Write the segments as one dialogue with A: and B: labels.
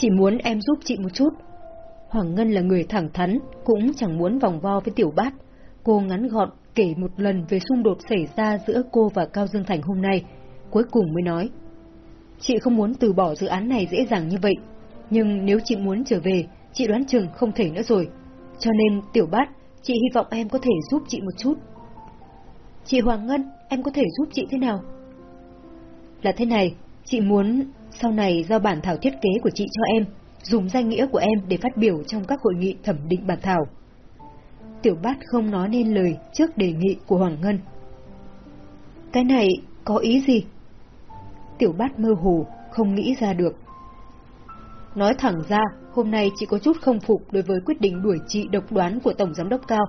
A: Chỉ muốn em giúp chị một chút. Hoàng Ngân là người thẳng thắn, cũng chẳng muốn vòng vo với tiểu bát. Cô ngắn gọn kể một lần về xung đột xảy ra giữa cô và Cao Dương Thành hôm nay, cuối cùng mới nói. Chị không muốn từ bỏ dự án này dễ dàng như vậy, nhưng nếu chị muốn trở về, chị đoán chừng không thể nữa rồi. Cho nên, tiểu bát, chị hy vọng em có thể giúp chị một chút. Chị Hoàng Ngân, em có thể giúp chị thế nào? Là thế này, chị muốn sau này giao bản thảo thiết kế của chị cho em, dùng danh nghĩa của em để phát biểu trong các hội nghị thẩm định bản thảo. Tiểu bát không nói nên lời trước đề nghị của Hoàng Ngân. Cái này có ý gì? Tiểu bát mơ hồ, không nghĩ ra được. Nói thẳng ra, hôm nay chị có chút không phục đối với quyết định đuổi chị độc đoán của Tổng Giám đốc Cao.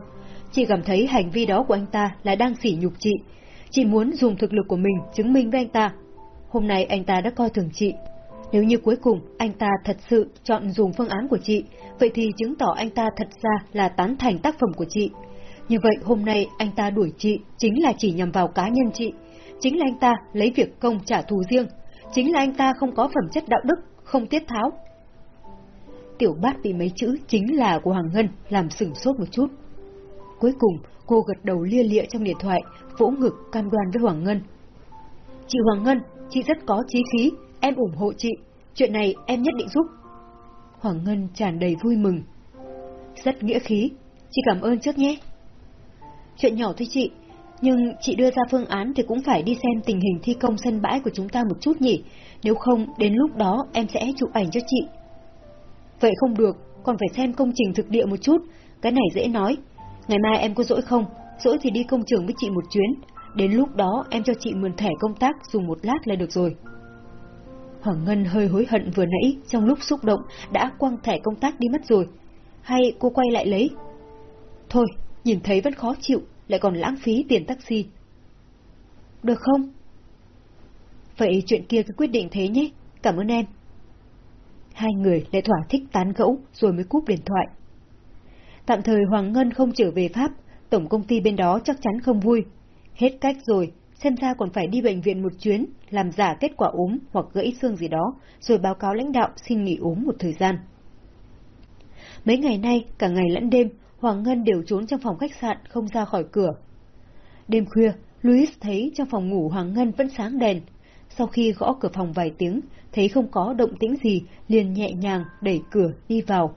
A: Chị cảm thấy hành vi đó của anh ta là đang sỉ nhục chị. Chị muốn dùng thực lực của mình chứng minh với anh ta. Hôm nay anh ta đã coi thường chị. Nếu như cuối cùng anh ta thật sự chọn dùng phương án của chị, vậy thì chứng tỏ anh ta thật ra là tán thành tác phẩm của chị. Như vậy hôm nay anh ta đuổi chị chính là chỉ nhằm vào cá nhân chị. Chính là anh ta lấy việc công trả thù riêng. Chính là anh ta không có phẩm chất đạo đức, không tiết tháo, tiểu bát bị mấy chữ chính là của Hoàng Ngân làm sửng sốt một chút. Cuối cùng, cô gật đầu lia lịa trong điện thoại, vỗ ngực cam đoan với Hoàng Ngân. Chị Hoàng Ngân, chị rất có chí khí, em ủng hộ chị, chuyện này em nhất định giúp. Hoàng Ngân tràn đầy vui mừng. Rất nghĩa khí, chị cảm ơn trước nhé. Chuyện nhỏ thôi chị, nhưng chị đưa ra phương án thì cũng phải đi xem tình hình thi công sân bãi của chúng ta một chút nhỉ, nếu không đến lúc đó em sẽ chụp ảnh cho chị Vậy không được, còn phải xem công trình thực địa một chút, cái này dễ nói. Ngày mai em có rỗi không? Rỗi thì đi công trường với chị một chuyến. Đến lúc đó em cho chị mượn thẻ công tác dùng một lát là được rồi. Hoàng Ngân hơi hối hận vừa nãy trong lúc xúc động đã quăng thẻ công tác đi mất rồi. Hay cô quay lại lấy? Thôi, nhìn thấy vẫn khó chịu, lại còn lãng phí tiền taxi. Được không? Vậy chuyện kia cứ quyết định thế nhé, cảm ơn em. Hai người lại thỏa thích tán gẫu rồi mới cúp điện thoại. Tạm thời Hoàng Ngân không trở về Pháp, tổng công ty bên đó chắc chắn không vui. Hết cách rồi, xem ra còn phải đi bệnh viện một chuyến, làm giả kết quả ốm hoặc gãy xương gì đó, rồi báo cáo lãnh đạo xin nghỉ ốm một thời gian. Mấy ngày nay, cả ngày lẫn đêm, Hoàng Ngân đều trốn trong phòng khách sạn, không ra khỏi cửa. Đêm khuya, Louis thấy trong phòng ngủ Hoàng Ngân vẫn sáng đèn. Sau khi gõ cửa phòng vài tiếng, thấy không có động tĩnh gì, liền nhẹ nhàng đẩy cửa đi vào.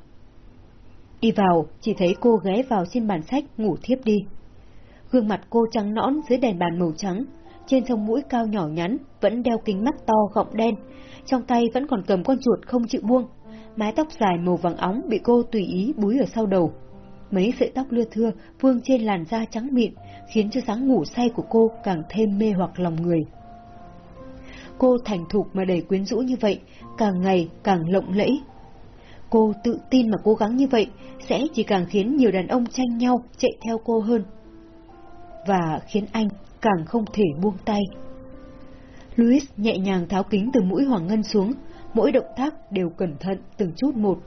A: Đi vào, chỉ thấy cô ghé vào trên bàn sách ngủ thiếp đi. Gương mặt cô trắng nõn dưới đèn bàn màu trắng, trên sông mũi cao nhỏ nhắn, vẫn đeo kính mắt to gọng đen, trong tay vẫn còn cầm con chuột không chịu buông. Mái tóc dài màu vàng óng bị cô tùy ý búi ở sau đầu. Mấy sợi tóc lưa thưa vương trên làn da trắng mịn, khiến cho dáng ngủ say của cô càng thêm mê hoặc lòng người cô thành thục mà đầy quyến rũ như vậy, càng ngày càng lộng lẫy. Cô tự tin mà cố gắng như vậy sẽ chỉ càng khiến nhiều đàn ông tranh nhau chạy theo cô hơn. Và khiến anh càng không thể buông tay. Louis nhẹ nhàng tháo kính từ mũi Hoàng Ngân xuống, mỗi động tác đều cẩn thận từng chút một.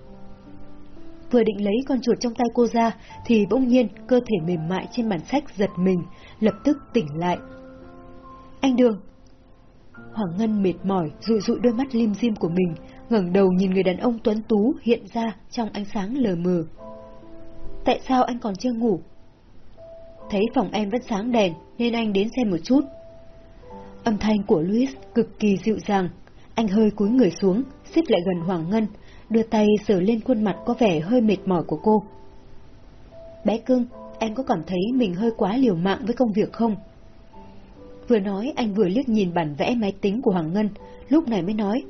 A: Vừa định lấy con chuột trong tay cô ra, thì bỗng nhiên cơ thể mềm mại trên bàn sách giật mình, lập tức tỉnh lại. Anh Đường, Hoàng Ngân mệt mỏi, rụi rụi đôi mắt lim dim của mình, ngẩng đầu nhìn người đàn ông tuấn tú hiện ra trong ánh sáng lờ mờ. Tại sao anh còn chưa ngủ? Thấy phòng em vẫn sáng đèn, nên anh đến xem một chút. Âm thanh của Louis cực kỳ dịu dàng, anh hơi cúi người xuống, xích lại gần Hoàng Ngân, đưa tay sờ lên khuôn mặt có vẻ hơi mệt mỏi của cô. Bé cưng, em có cảm thấy mình hơi quá liều mạng với công việc không? Vừa nói anh vừa liếc nhìn bản vẽ máy tính của Hoàng Ngân, lúc này mới nói.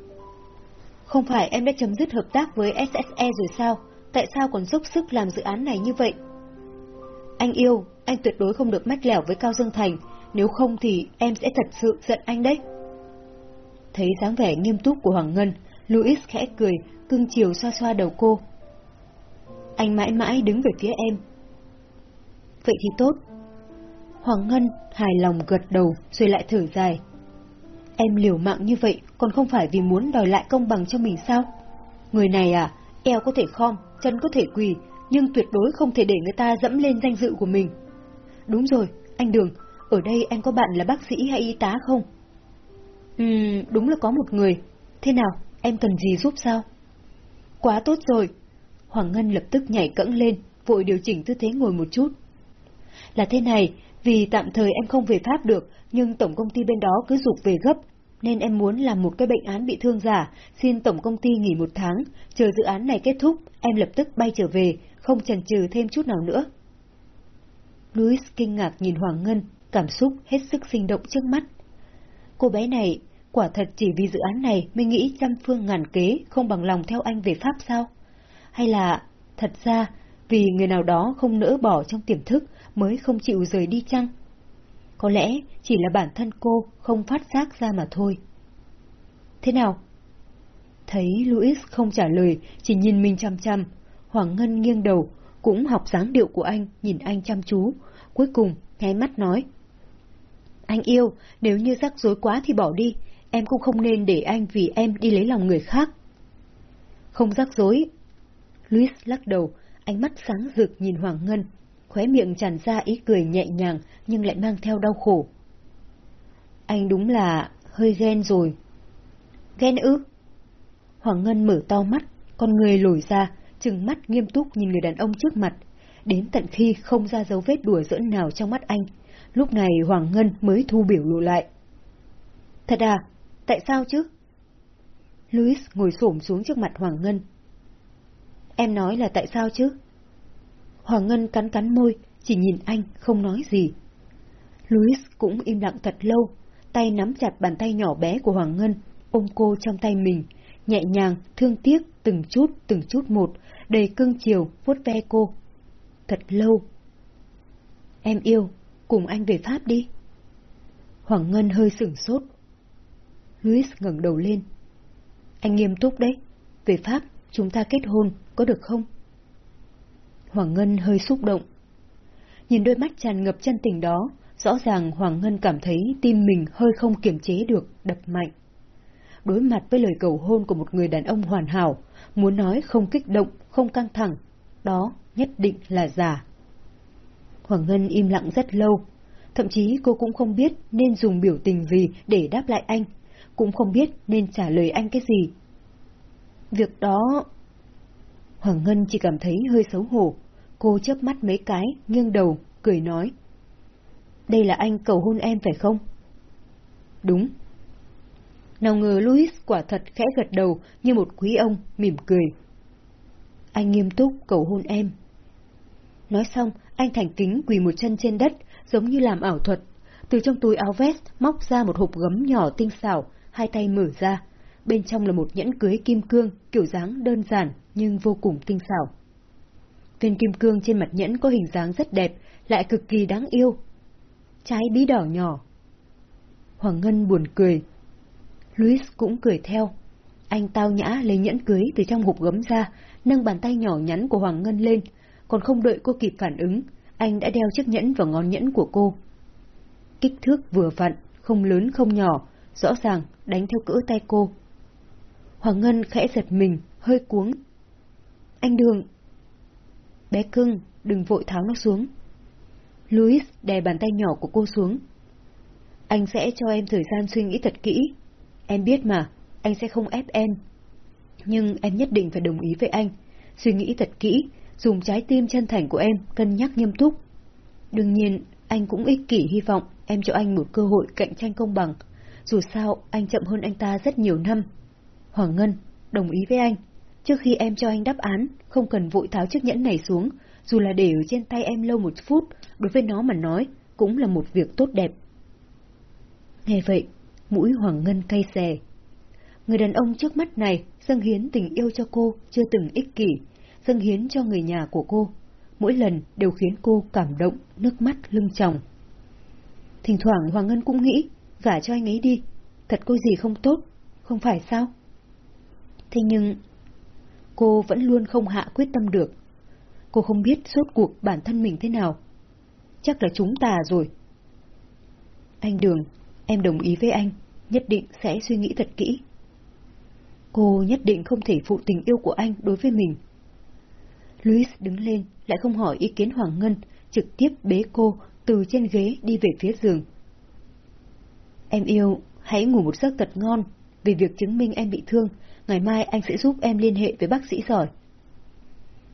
A: Không phải em đã chấm dứt hợp tác với SSE rồi sao? Tại sao còn dốc sức làm dự án này như vậy? Anh yêu, anh tuyệt đối không được mách lẻo với Cao Dương Thành, nếu không thì em sẽ thật sự giận anh đấy. Thấy dáng vẻ nghiêm túc của Hoàng Ngân, Louis khẽ cười, cưng chiều xoa xoa đầu cô. Anh mãi mãi đứng về phía em. Vậy thì tốt, Hoàng Ngân hài lòng gật đầu rồi lại thở dài. Em liều mạng như vậy còn không phải vì muốn đòi lại công bằng cho mình sao? Người này à, eo có thể khom, chân có thể quỳ, nhưng tuyệt đối không thể để người ta dẫm lên danh dự của mình. Đúng rồi, anh Đường, ở đây anh có bạn là bác sĩ hay y tá không? Ừm, đúng là có một người. Thế nào, em cần gì giúp sao? Quá tốt rồi. Hoàng Ngân lập tức nhảy cẫng lên, vội điều chỉnh tư thế ngồi một chút. Là thế này, vì tạm thời em không về Pháp được, nhưng tổng công ty bên đó cứ dục về gấp, nên em muốn làm một cái bệnh án bị thương giả, xin tổng công ty nghỉ một tháng, chờ dự án này kết thúc, em lập tức bay trở về, không chần chừ thêm chút nào nữa. Louis kinh ngạc nhìn Hoàng Ngân, cảm xúc hết sức sinh động trước mắt. Cô bé này, quả thật chỉ vì dự án này mới nghĩ trăm phương ngàn kế không bằng lòng theo anh về Pháp sao? Hay là, thật ra, vì người nào đó không nỡ bỏ trong tiềm thức mới không chịu rời đi chăng? Có lẽ chỉ là bản thân cô không phát giác ra mà thôi. Thế nào? Thấy Louis không trả lời, chỉ nhìn mình chăm chăm, Hoàng Ngân nghiêng đầu, cũng học dáng điệu của anh, nhìn anh chăm chú, cuối cùng nháy mắt nói. Anh yêu, nếu như rắc rối quá thì bỏ đi, em cũng không nên để anh vì em đi lấy lòng người khác. Không rắc rối. Luis lắc đầu, ánh mắt sáng rực nhìn Hoàng Ngân, khóe miệng tràn ra ý cười nhẹ nhàng nhưng lại mang theo đau khổ. Anh đúng là hơi ghen rồi. Ghen ư? Hoàng Ngân mở to mắt, con người lồi ra, trừng mắt nghiêm túc nhìn người đàn ông trước mặt, đến tận khi không ra dấu vết đùa giỡn nào trong mắt anh. Lúc này Hoàng Ngân mới thu biểu lộ lại. Thật à? Tại sao chứ? Louis ngồi xổm xuống trước mặt Hoàng Ngân. Em nói là tại sao chứ? Hoàng Ngân cắn cắn môi, chỉ nhìn anh, không nói gì. Louis cũng im lặng thật lâu, tay nắm chặt bàn tay nhỏ bé của Hoàng Ngân, ôm cô trong tay mình, nhẹ nhàng, thương tiếc, từng chút, từng chút một, đầy cưng chiều, vuốt ve cô. Thật lâu. Em yêu, cùng anh về Pháp đi. Hoàng Ngân hơi sửng sốt. Louis ngẩng đầu lên. Anh nghiêm túc đấy. Về Pháp, chúng ta kết hôn, có được không? Hoàng Ngân hơi xúc động. Nhìn đôi mắt tràn ngập chân tình đó, rõ ràng Hoàng Ngân cảm thấy tim mình hơi không kiềm chế được, đập mạnh. Đối mặt với lời cầu hôn của một người đàn ông hoàn hảo, muốn nói không kích động, không căng thẳng, đó nhất định là giả. Hoàng Ngân im lặng rất lâu, thậm chí cô cũng không biết nên dùng biểu tình gì để đáp lại anh, cũng không biết nên trả lời anh cái gì. Việc đó... Hoàng Ngân chỉ cảm thấy hơi xấu hổ, cô chớp mắt mấy cái, nghiêng đầu, cười nói. Đây là anh cầu hôn em phải không? Đúng. Nào ngờ Louis quả thật khẽ gật đầu như một quý ông, mỉm cười. Anh nghiêm túc cầu hôn em. Nói xong, anh thành kính quỳ một chân trên đất, giống như làm ảo thuật. Từ trong túi áo vest móc ra một hộp gấm nhỏ tinh xảo, hai tay mở ra. Bên trong là một nhẫn cưới kim cương, kiểu dáng đơn giản nhưng vô cùng tinh xảo. Viên kim cương trên mặt nhẫn có hình dáng rất đẹp, lại cực kỳ đáng yêu. Trái bí đỏ nhỏ. Hoàng Ngân buồn cười. Luis cũng cười theo. Anh tao nhã lấy nhẫn cưới từ trong hộp gấm ra, nâng bàn tay nhỏ nhắn của Hoàng Ngân lên, còn không đợi cô kịp phản ứng, anh đã đeo chiếc nhẫn vào ngón nhẫn của cô. Kích thước vừa vặn, không lớn không nhỏ, rõ ràng đánh theo cỡ tay cô. Hoàng Ngân khẽ giật mình, hơi cuống. Anh Đường! Bé cưng, đừng vội tháo nó xuống. Louis đè bàn tay nhỏ của cô xuống. Anh sẽ cho em thời gian suy nghĩ thật kỹ. Em biết mà, anh sẽ không ép em. Nhưng em nhất định phải đồng ý với anh. Suy nghĩ thật kỹ, dùng trái tim chân thành của em cân nhắc nghiêm túc. Đương nhiên, anh cũng ích kỷ hy vọng em cho anh một cơ hội cạnh tranh công bằng. Dù sao, anh chậm hơn anh ta rất nhiều năm. Hoàng Ngân, đồng ý với anh. Trước khi em cho anh đáp án, không cần vội tháo chiếc nhẫn này xuống, dù là để ở trên tay em lâu một phút, đối với nó mà nói, cũng là một việc tốt đẹp. Nghe vậy, mũi Hoàng Ngân cay xè. Người đàn ông trước mắt này dâng hiến tình yêu cho cô chưa từng ích kỷ, dâng hiến cho người nhà của cô. Mỗi lần đều khiến cô cảm động, nước mắt lưng tròng. Thỉnh thoảng Hoàng Ngân cũng nghĩ, gả cho anh ấy đi, thật có gì không tốt, không phải sao? Thế nhưng, cô vẫn luôn không hạ quyết tâm được. Cô không biết suốt cuộc bản thân mình thế nào. Chắc là chúng ta rồi. Anh Đường, em đồng ý với anh, nhất định sẽ suy nghĩ thật kỹ. Cô nhất định không thể phụ tình yêu của anh đối với mình. Louis đứng lên, lại không hỏi ý kiến Hoàng Ngân, trực tiếp bế cô từ trên ghế đi về phía giường. Em yêu, hãy ngủ một giấc thật ngon, Vì việc chứng minh em bị thương, ngày mai anh sẽ giúp em liên hệ với bác sĩ giỏi.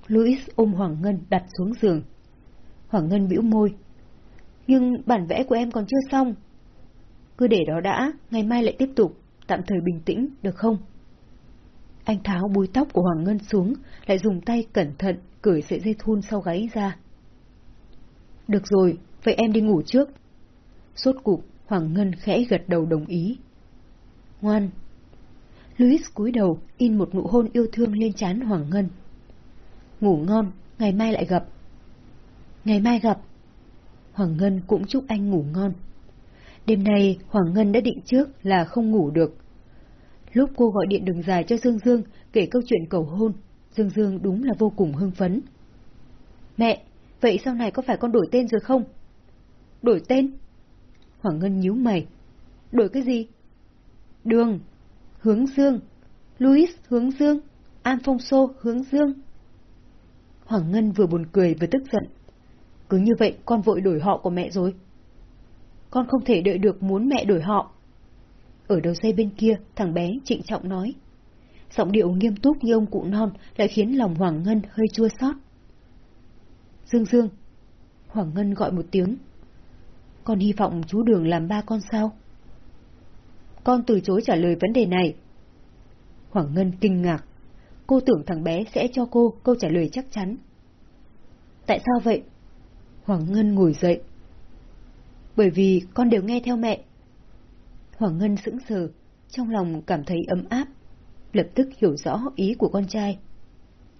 A: Louis ôm Hoàng Ngân đặt xuống giường. Hoàng Ngân bĩu môi. Nhưng bản vẽ của em còn chưa xong. Cứ để đó đã, ngày mai lại tiếp tục, tạm thời bình tĩnh, được không? Anh tháo búi tóc của Hoàng Ngân xuống, lại dùng tay cẩn thận cởi sợi dây thun sau gáy ra. Được rồi, vậy em đi ngủ trước. suốt cục, Hoàng Ngân khẽ gật đầu đồng ý. Ngoan. Louis cúi đầu, in một nụ hôn yêu thương lên trán Hoàng Ngân. Ngủ ngon, ngày mai lại gặp. Ngày mai gặp. Hoàng Ngân cũng chúc anh ngủ ngon. Đêm nay, Hoàng Ngân đã định trước là không ngủ được. Lúc cô gọi điện đường dài cho Dương Dương kể câu chuyện cầu hôn, Dương Dương đúng là vô cùng hưng phấn. Mẹ, vậy sau này có phải con đổi tên rồi không? Đổi tên? Hoàng Ngân nhíu mày. Đổi cái gì? Đường. Hướng Dương. Louis Hướng Dương. Alfonso Hướng Dương. Hoàng Ngân vừa buồn cười vừa tức giận. Cứ như vậy con vội đổi họ của mẹ rồi. Con không thể đợi được muốn mẹ đổi họ. Ở đầu dây bên kia, thằng bé trịnh trọng nói. Giọng điệu nghiêm túc như ông cụ non lại khiến lòng Hoàng Ngân hơi chua xót. Dương Dương. Hoàng Ngân gọi một tiếng. Con hy vọng chú Đường làm ba con sao? Con từ chối trả lời vấn đề này. Hoàng Ngân kinh ngạc. Cô tưởng thằng bé sẽ cho cô câu trả lời chắc chắn. Tại sao vậy? Hoàng Ngân ngồi dậy. Bởi vì con đều nghe theo mẹ. Hoàng Ngân sững sờ, trong lòng cảm thấy ấm áp, lập tức hiểu rõ ý của con trai.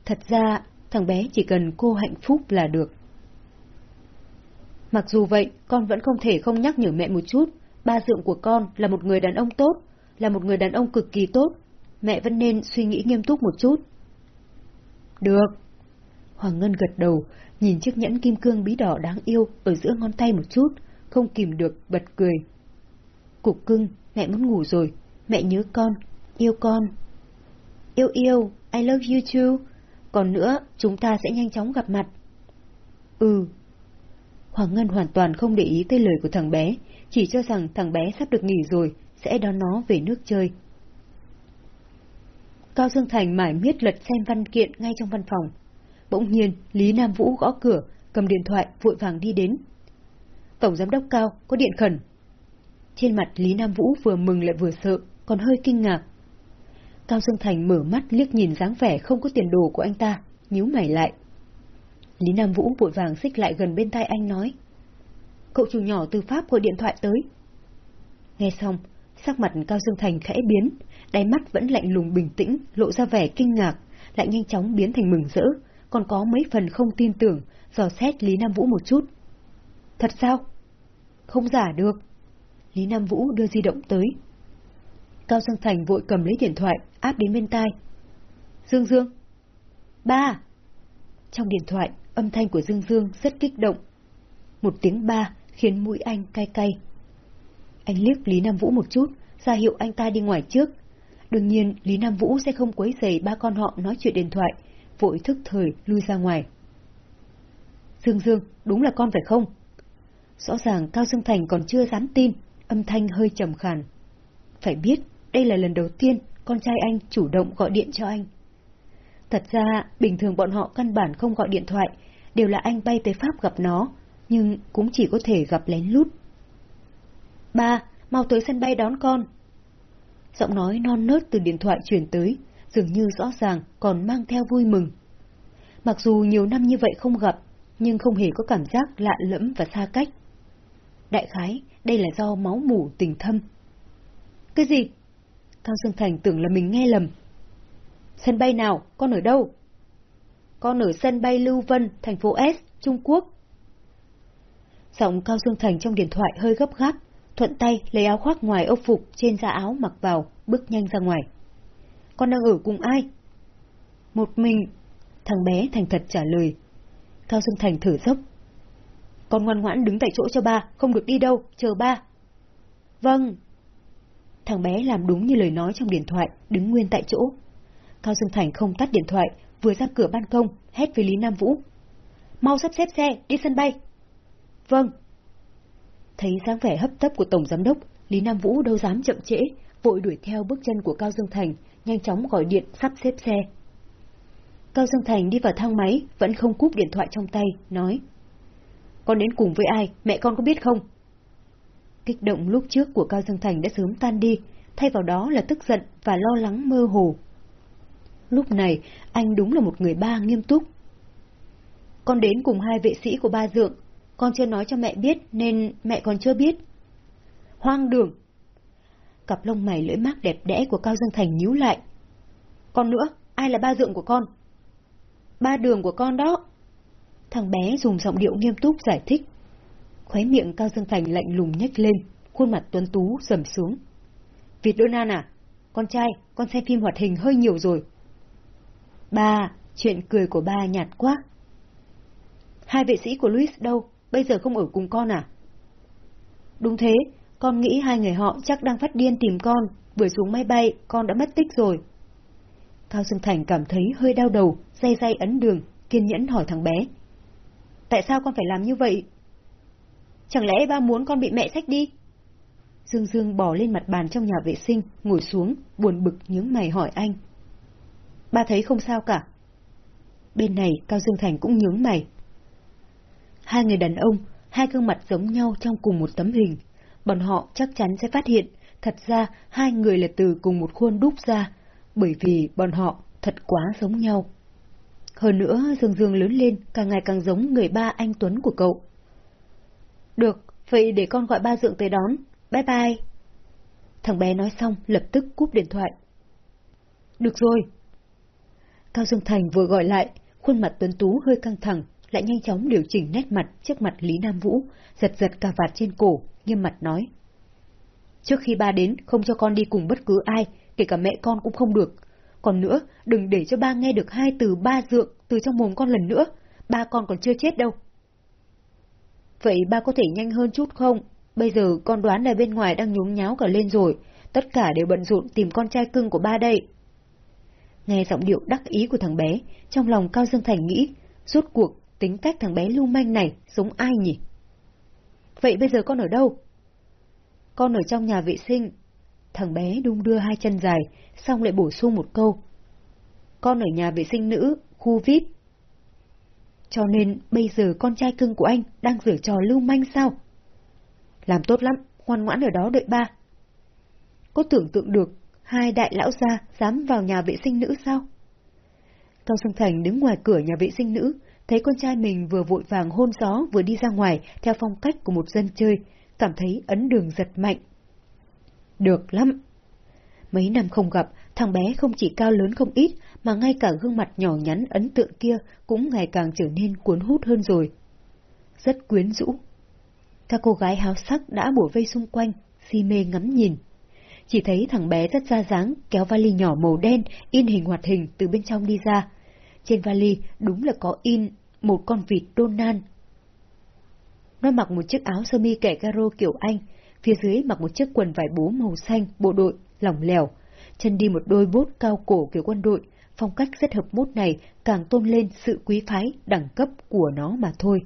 A: Thật ra, thằng bé chỉ cần cô hạnh phúc là được. Mặc dù vậy, con vẫn không thể không nhắc nhở mẹ một chút, ba dượng của con là một người đàn ông tốt, là một người đàn ông cực kỳ tốt, mẹ vẫn nên suy nghĩ nghiêm túc một chút. Được. Hoàng Ngân gật đầu, nhìn chiếc nhẫn kim cương bí đỏ đáng yêu ở giữa ngón tay một chút, không kìm được, bật cười. Cục cưng, mẹ muốn ngủ rồi, mẹ nhớ con, yêu con. Yêu yêu, I love you too. Còn nữa, chúng ta sẽ nhanh chóng gặp mặt. Ừ. Hoàng Ngân hoàn toàn không để ý tới lời của thằng bé, chỉ cho rằng thằng bé sắp được nghỉ rồi, sẽ đón nó về nước chơi. Cao Dương Thành mải miết lật xem văn kiện ngay trong văn phòng. Bỗng nhiên, Lý Nam Vũ gõ cửa, cầm điện thoại vội vàng đi đến. Tổng giám đốc Cao, có điện khẩn. Trên mặt Lý Nam Vũ vừa mừng lại vừa sợ, còn hơi kinh ngạc. Cao Dương Thành mở mắt liếc nhìn dáng vẻ không có tiền đồ của anh ta, nhíu mày lại. Lý Nam Vũ vội vàng xích lại gần bên tai anh nói. Cậu chủ nhỏ từ Pháp gọi điện thoại tới. Nghe xong, sắc mặt Cao Dương Thành khẽ biến, đáy mắt vẫn lạnh lùng bình tĩnh, lộ ra vẻ kinh ngạc, lại nhanh chóng biến thành mừng rỡ, còn có mấy phần không tin tưởng, dò xét Lý Nam Vũ một chút. Thật sao? Không giả được. Lý Nam Vũ đưa di động tới. Cao Dương Thành vội cầm lấy điện thoại, áp đến bên tai. Dương Dương! Ba! Trong điện thoại, âm thanh của Dương Dương rất kích động. Một tiếng ba khiến mũi anh cay cay. Anh liếc Lý Nam Vũ một chút, ra hiệu anh ta đi ngoài trước. Đương nhiên, Lý Nam Vũ sẽ không quấy rầy ba con họ nói chuyện điện thoại, vội thức thời lui ra ngoài. Dương Dương, đúng là con phải không? Rõ ràng Cao Dương Thành còn chưa dám tin, âm thanh hơi trầm khàn. Phải biết, đây là lần đầu tiên con trai anh chủ động gọi điện cho anh. Thật ra, bình thường bọn họ căn bản không gọi điện thoại, đều là anh bay tới Pháp gặp nó, nhưng cũng chỉ có thể gặp lén lút. Ba, mau tới sân bay đón con. Giọng nói non nớt từ điện thoại truyền tới, dường như rõ ràng còn mang theo vui mừng. Mặc dù nhiều năm như vậy không gặp, nhưng không hề có cảm giác lạ lẫm và xa cách. Đại khái, đây là do máu mủ tình thâm. Cái gì? Cao Dương Thành tưởng là mình nghe lầm. Sân bay nào? Con ở đâu? Con ở sân bay Lưu Vân, thành phố S, Trung Quốc. Giọng Cao Dương Thành trong điện thoại hơi gấp gáp, thuận tay lấy áo khoác ngoài ốc phục trên da áo mặc vào, bước nhanh ra ngoài. Con đang ở cùng ai? Một mình. Thằng bé thành thật trả lời. Cao Dương Thành thở dốc. Con ngoan ngoãn đứng tại chỗ cho ba, không được đi đâu, chờ ba. Vâng. Thằng bé làm đúng như lời nói trong điện thoại, đứng nguyên tại chỗ. Cao Dương Thành không tắt điện thoại, vừa ra cửa ban công, hét với Lý Nam Vũ. Mau sắp xếp xe, đi sân bay. Vâng. Thấy dáng vẻ hấp tấp của Tổng Giám Đốc, Lý Nam Vũ đâu dám chậm trễ, vội đuổi theo bước chân của Cao Dương Thành, nhanh chóng gọi điện sắp xếp xe. Cao Dương Thành đi vào thang máy, vẫn không cúp điện thoại trong tay, nói. Con đến cùng với ai, mẹ con có biết không? Kích động lúc trước của Cao Dương Thành đã sớm tan đi, thay vào đó là tức giận và lo lắng mơ hồ. Lúc này, anh đúng là một người ba nghiêm túc. Con đến cùng hai vệ sĩ của ba dượng, con chưa nói cho mẹ biết nên mẹ còn chưa biết. Hoang đường! Cặp lông mày lưỡi mát đẹp đẽ của Cao Dương Thành nhíu lại. Còn nữa, ai là ba dượng của con? Ba đường của con đó. Thằng bé dùng giọng điệu nghiêm túc giải thích. Khóe miệng Cao Dương Thành lạnh lùng nhếch lên, khuôn mặt tuấn tú sầm xuống. Việt Donan à? Con trai, con xem phim hoạt hình hơi nhiều rồi. Ba, chuyện cười của ba nhạt quá. Hai vệ sĩ của Louis đâu? Bây giờ không ở cùng con à? Đúng thế, con nghĩ hai người họ chắc đang phát điên tìm con, vừa xuống máy bay, con đã mất tích rồi. Cao Dương Thành cảm thấy hơi đau đầu, day day ấn đường, kiên nhẫn hỏi thằng bé. Tại sao con phải làm như vậy? Chẳng lẽ ba muốn con bị mẹ sách đi? Dương Dương bò lên mặt bàn trong nhà vệ sinh, ngồi xuống, buồn bực nhướng mày hỏi anh. Ba thấy không sao cả. Bên này Cao Dương Thành cũng nhướng mày. Hai người đàn ông, hai gương mặt giống nhau trong cùng một tấm hình. Bọn họ chắc chắn sẽ phát hiện, thật ra hai người là từ cùng một khuôn đúc ra, bởi vì bọn họ thật quá giống nhau. Hơn nữa, Dương Dương lớn lên càng ngày càng giống người ba anh Tuấn của cậu. Được, vậy để con gọi ba dượng tới đón. Bye bye. Thằng bé nói xong, lập tức cúp điện thoại. Được rồi. Cao Dương Thành vừa gọi lại, khuôn mặt Tuấn Tú hơi căng thẳng, lại nhanh chóng điều chỉnh nét mặt trước mặt Lý Nam Vũ, giật giật cà vạt trên cổ, nghiêm mặt nói. Trước khi ba đến, không cho con đi cùng bất cứ ai, kể cả mẹ con cũng không được. Còn nữa, đừng để cho ba nghe được hai từ ba dượng từ trong mồm con lần nữa, ba con còn chưa chết đâu. Vậy ba có thể nhanh hơn chút không? Bây giờ con đoán là bên ngoài đang nhốn nháo cả lên rồi, tất cả đều bận rộn tìm con trai cưng của ba đây. Nghe giọng điệu đắc ý của thằng bé, trong lòng Cao Dương Thành nghĩ, rốt cuộc tính cách thằng bé lưu manh này giống ai nhỉ? Vậy bây giờ con ở đâu? Con ở trong nhà vệ sinh. Thằng bé đung đưa hai chân dài, xong lại bổ sung một câu. Con ở nhà vệ sinh nữ, khu VIP. Cho nên bây giờ con trai cưng của anh đang rửa trò lưu manh sao? Làm tốt lắm, ngoan ngoãn ở đó đợi ba. Có tưởng tượng được, hai đại lão gia dám vào nhà vệ sinh nữ sao? Cao Sương Thành đứng ngoài cửa nhà vệ sinh nữ, thấy con trai mình vừa vội vàng hôn gió vừa đi ra ngoài theo phong cách của một dân chơi, cảm thấy ấn đường giật mạnh. Được lắm. Mấy năm không gặp, thằng bé không chỉ cao lớn không ít, mà ngay cả gương mặt nhỏ nhắn ấn tượng kia cũng ngày càng trở nên cuốn hút hơn rồi. Rất quyến rũ. Các cô gái háo sắc đã bổ vây xung quanh, si mê ngắm nhìn. Chỉ thấy thằng bé rất ra dáng kéo vali nhỏ màu đen in hình hoạt hình từ bên trong đi ra, trên vali đúng là có in một con vịt Donald. Nó mặc một chiếc áo sơ mi kẻ caro kiểu Anh, phía dưới mặc một chiếc quần vải bố màu xanh bộ đội, lỏng lẻo, chân đi một đôi bốt cao cổ kiểu quân đội, phong cách rất hợp mốt này càng tôn lên sự quý phái, đẳng cấp của nó mà thôi.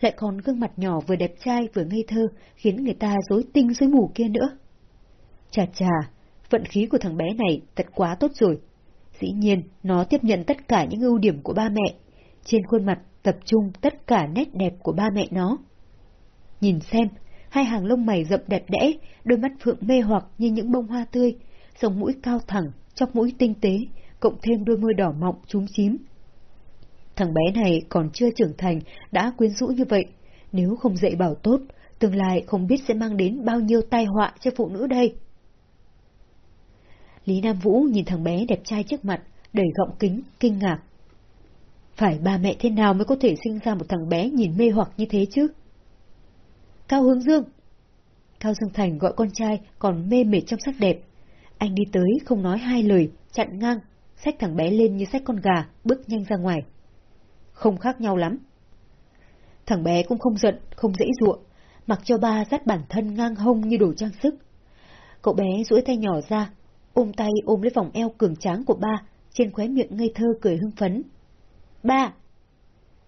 A: Lại còn gương mặt nhỏ vừa đẹp trai vừa ngây thơ, khiến người ta dối tinh dối mù kia nữa. Chà chà, vận khí của thằng bé này thật quá tốt rồi. Dĩ nhiên, nó tiếp nhận tất cả những ưu điểm của ba mẹ. Trên khuôn mặt tập trung tất cả nét đẹp của ba mẹ nó. Nhìn xem, hai hàng lông mày rậm đẹp đẽ, đôi mắt phượng mê hoặc như những bông hoa tươi, sống mũi cao thẳng, chóc mũi tinh tế, cộng thêm đôi môi đỏ mọng trúng chím. Thằng bé này còn chưa trưởng thành, đã quyến rũ như vậy. Nếu không dạy bảo tốt, tương lai không biết sẽ mang đến bao nhiêu tai họa cho phụ nữ đây. Lý Nam Vũ nhìn thằng bé đẹp trai trước mặt, đầy gọng kính, kinh ngạc. Phải ba mẹ thế nào mới có thể sinh ra một thằng bé nhìn mê hoặc như thế chứ? Cao Hướng Dương Cao Dương Thành gọi con trai còn mê mệt trong sắc đẹp. Anh đi tới không nói hai lời, chặn ngang, xách thằng bé lên như xách con gà, bước nhanh ra ngoài. Không khác nhau lắm. Thằng bé cũng không giận, không dễ dụa, mặc cho ba dắt bản thân ngang hông như đồ trang sức. Cậu bé duỗi tay nhỏ ra, ôm tay ôm lấy vòng eo cường tráng của ba, trên khóe miệng ngây thơ cười hưng phấn. Ba!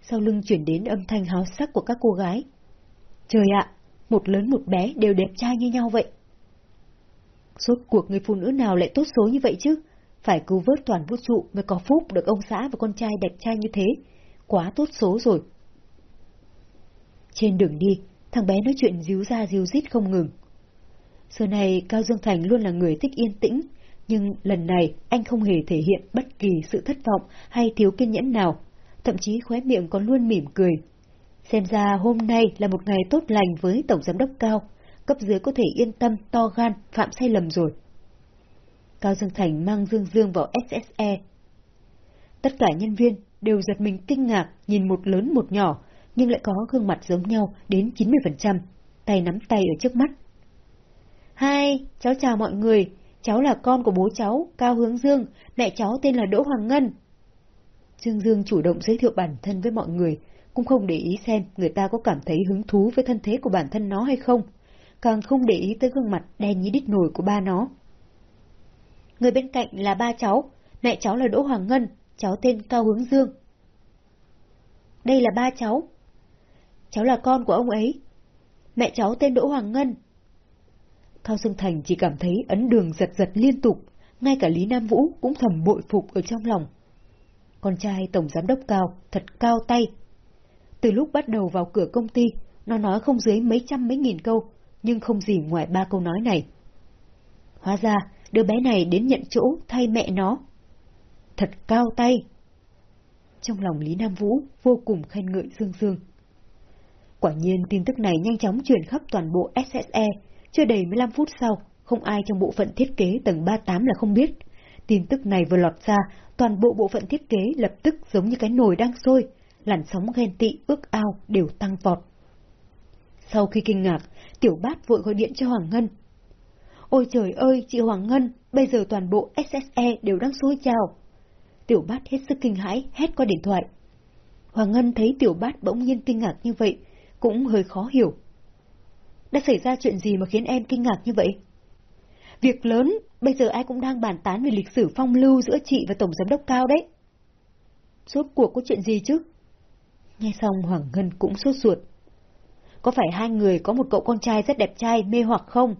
A: Sau lưng chuyển đến âm thanh háo sắc của các cô gái. Trời ạ! một lớn một bé đều đẹp trai như nhau vậy. Suốt cuộc người phụ nữ nào lại tốt số như vậy chứ? Phải cứu vớt toàn vũ trụ mới có phúc được ông xã và con trai đẹp trai như thế. Quá tốt số rồi. Trên đường đi, thằng bé nói chuyện díu ra díu dít không ngừng. Giờ này Cao Dương Thành luôn là người thích yên tĩnh, nhưng lần này anh không hề thể hiện bất kỳ sự thất vọng hay thiếu kiên nhẫn nào, thậm chí khóe miệng còn luôn mỉm cười. Xem ra hôm nay là một ngày tốt lành với Tổng Giám đốc Cao, cấp dưới có thể yên tâm to gan phạm sai lầm rồi. Cao Dương Thành mang Dương Dương vào SSE. Tất cả nhân viên đều giật mình kinh ngạc nhìn một lớn một nhỏ, nhưng lại có gương mặt giống nhau đến 90%, tay nắm tay ở trước mắt. Hai, cháu chào mọi người, cháu là con của bố cháu, Cao Hướng Dương, mẹ cháu tên là Đỗ Hoàng Ngân. Dương Dương chủ động giới thiệu bản thân với mọi người, cũng không để ý xem người ta có cảm thấy hứng thú với thân thế của bản thân nó hay không, càng không để ý tới gương mặt đen như đít nổi của ba nó. Người bên cạnh là ba cháu, mẹ cháu là Đỗ Hoàng Ngân, cháu tên Cao Hướng Dương. Đây là ba cháu. Cháu là con của ông ấy. Mẹ cháu tên Đỗ Hoàng Ngân. Cao Dương Thành chỉ cảm thấy ấn đường giật giật liên tục, ngay cả Lý Nam Vũ cũng thầm bội phục ở trong lòng. Con trai Tổng Giám đốc Cao thật cao tay. Từ lúc bắt đầu vào cửa công ty, nó nói không dưới mấy trăm mấy nghìn câu, nhưng không gì ngoài ba câu nói này. Hóa ra, đứa bé này đến nhận chỗ thay mẹ nó. Thật cao tay. Trong lòng Lý Nam Vũ vô cùng khen ngợi Dương Dương. Quả nhiên tin tức này nhanh chóng truyền khắp toàn bộ SSE, chưa đầy 15 phút sau, không ai trong bộ phận thiết kế tầng 38 là không biết. Tin tức này vừa lọt ra, toàn bộ bộ phận thiết kế lập tức giống như cái nồi đang sôi, làn sóng ghen tị ước ao đều tăng vọt. Sau khi kinh ngạc, Tiểu Bát vội gọi điện cho Hoàng Ngân. Ôi trời ơi, chị Hoàng Ngân, bây giờ toàn bộ SSE đều đang xôi trào. Tiểu Bát hết sức kinh hãi, hét qua điện thoại. Hoàng Ngân thấy Tiểu Bát bỗng nhiên kinh ngạc như vậy, cũng hơi khó hiểu. Đã xảy ra chuyện gì mà khiến em kinh ngạc như vậy? Việc lớn, bây giờ ai cũng đang bàn tán về lịch sử phong lưu giữa chị và Tổng Giám đốc Cao đấy. Suốt cuộc có chuyện gì chứ? Nghe xong Hoàng Ngân cũng sốt ruột. Có phải hai người có một cậu con trai rất đẹp trai mê hoặc không?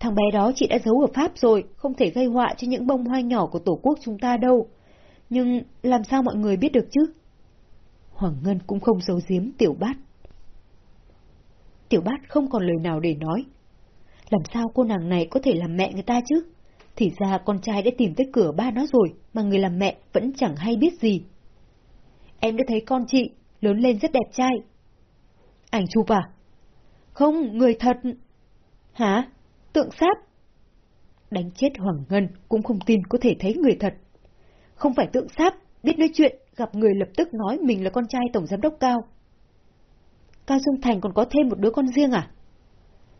A: Thằng bé đó chị đã giấu ở Pháp rồi, không thể gây họa cho những bông hoa nhỏ của tổ quốc chúng ta đâu. Nhưng làm sao mọi người biết được chứ? Hoàng Ngân cũng không giấu giếm tiểu bát. Tiểu bát không còn lời nào để nói. Làm sao cô nàng này có thể làm mẹ người ta chứ? Thì ra con trai đã tìm tới cửa ba nó rồi, mà người làm mẹ vẫn chẳng hay biết gì. Em đã thấy con chị, lớn lên rất đẹp trai. Ảnh chụp à? Không, người thật. Hả? Tượng sáp? Đánh chết Hoàng Ngân cũng không tin có thể thấy người thật. Không phải tượng sáp, biết nói chuyện, gặp người lập tức nói mình là con trai Tổng Giám đốc Cao. Cao Dương Thành còn có thêm một đứa con riêng à?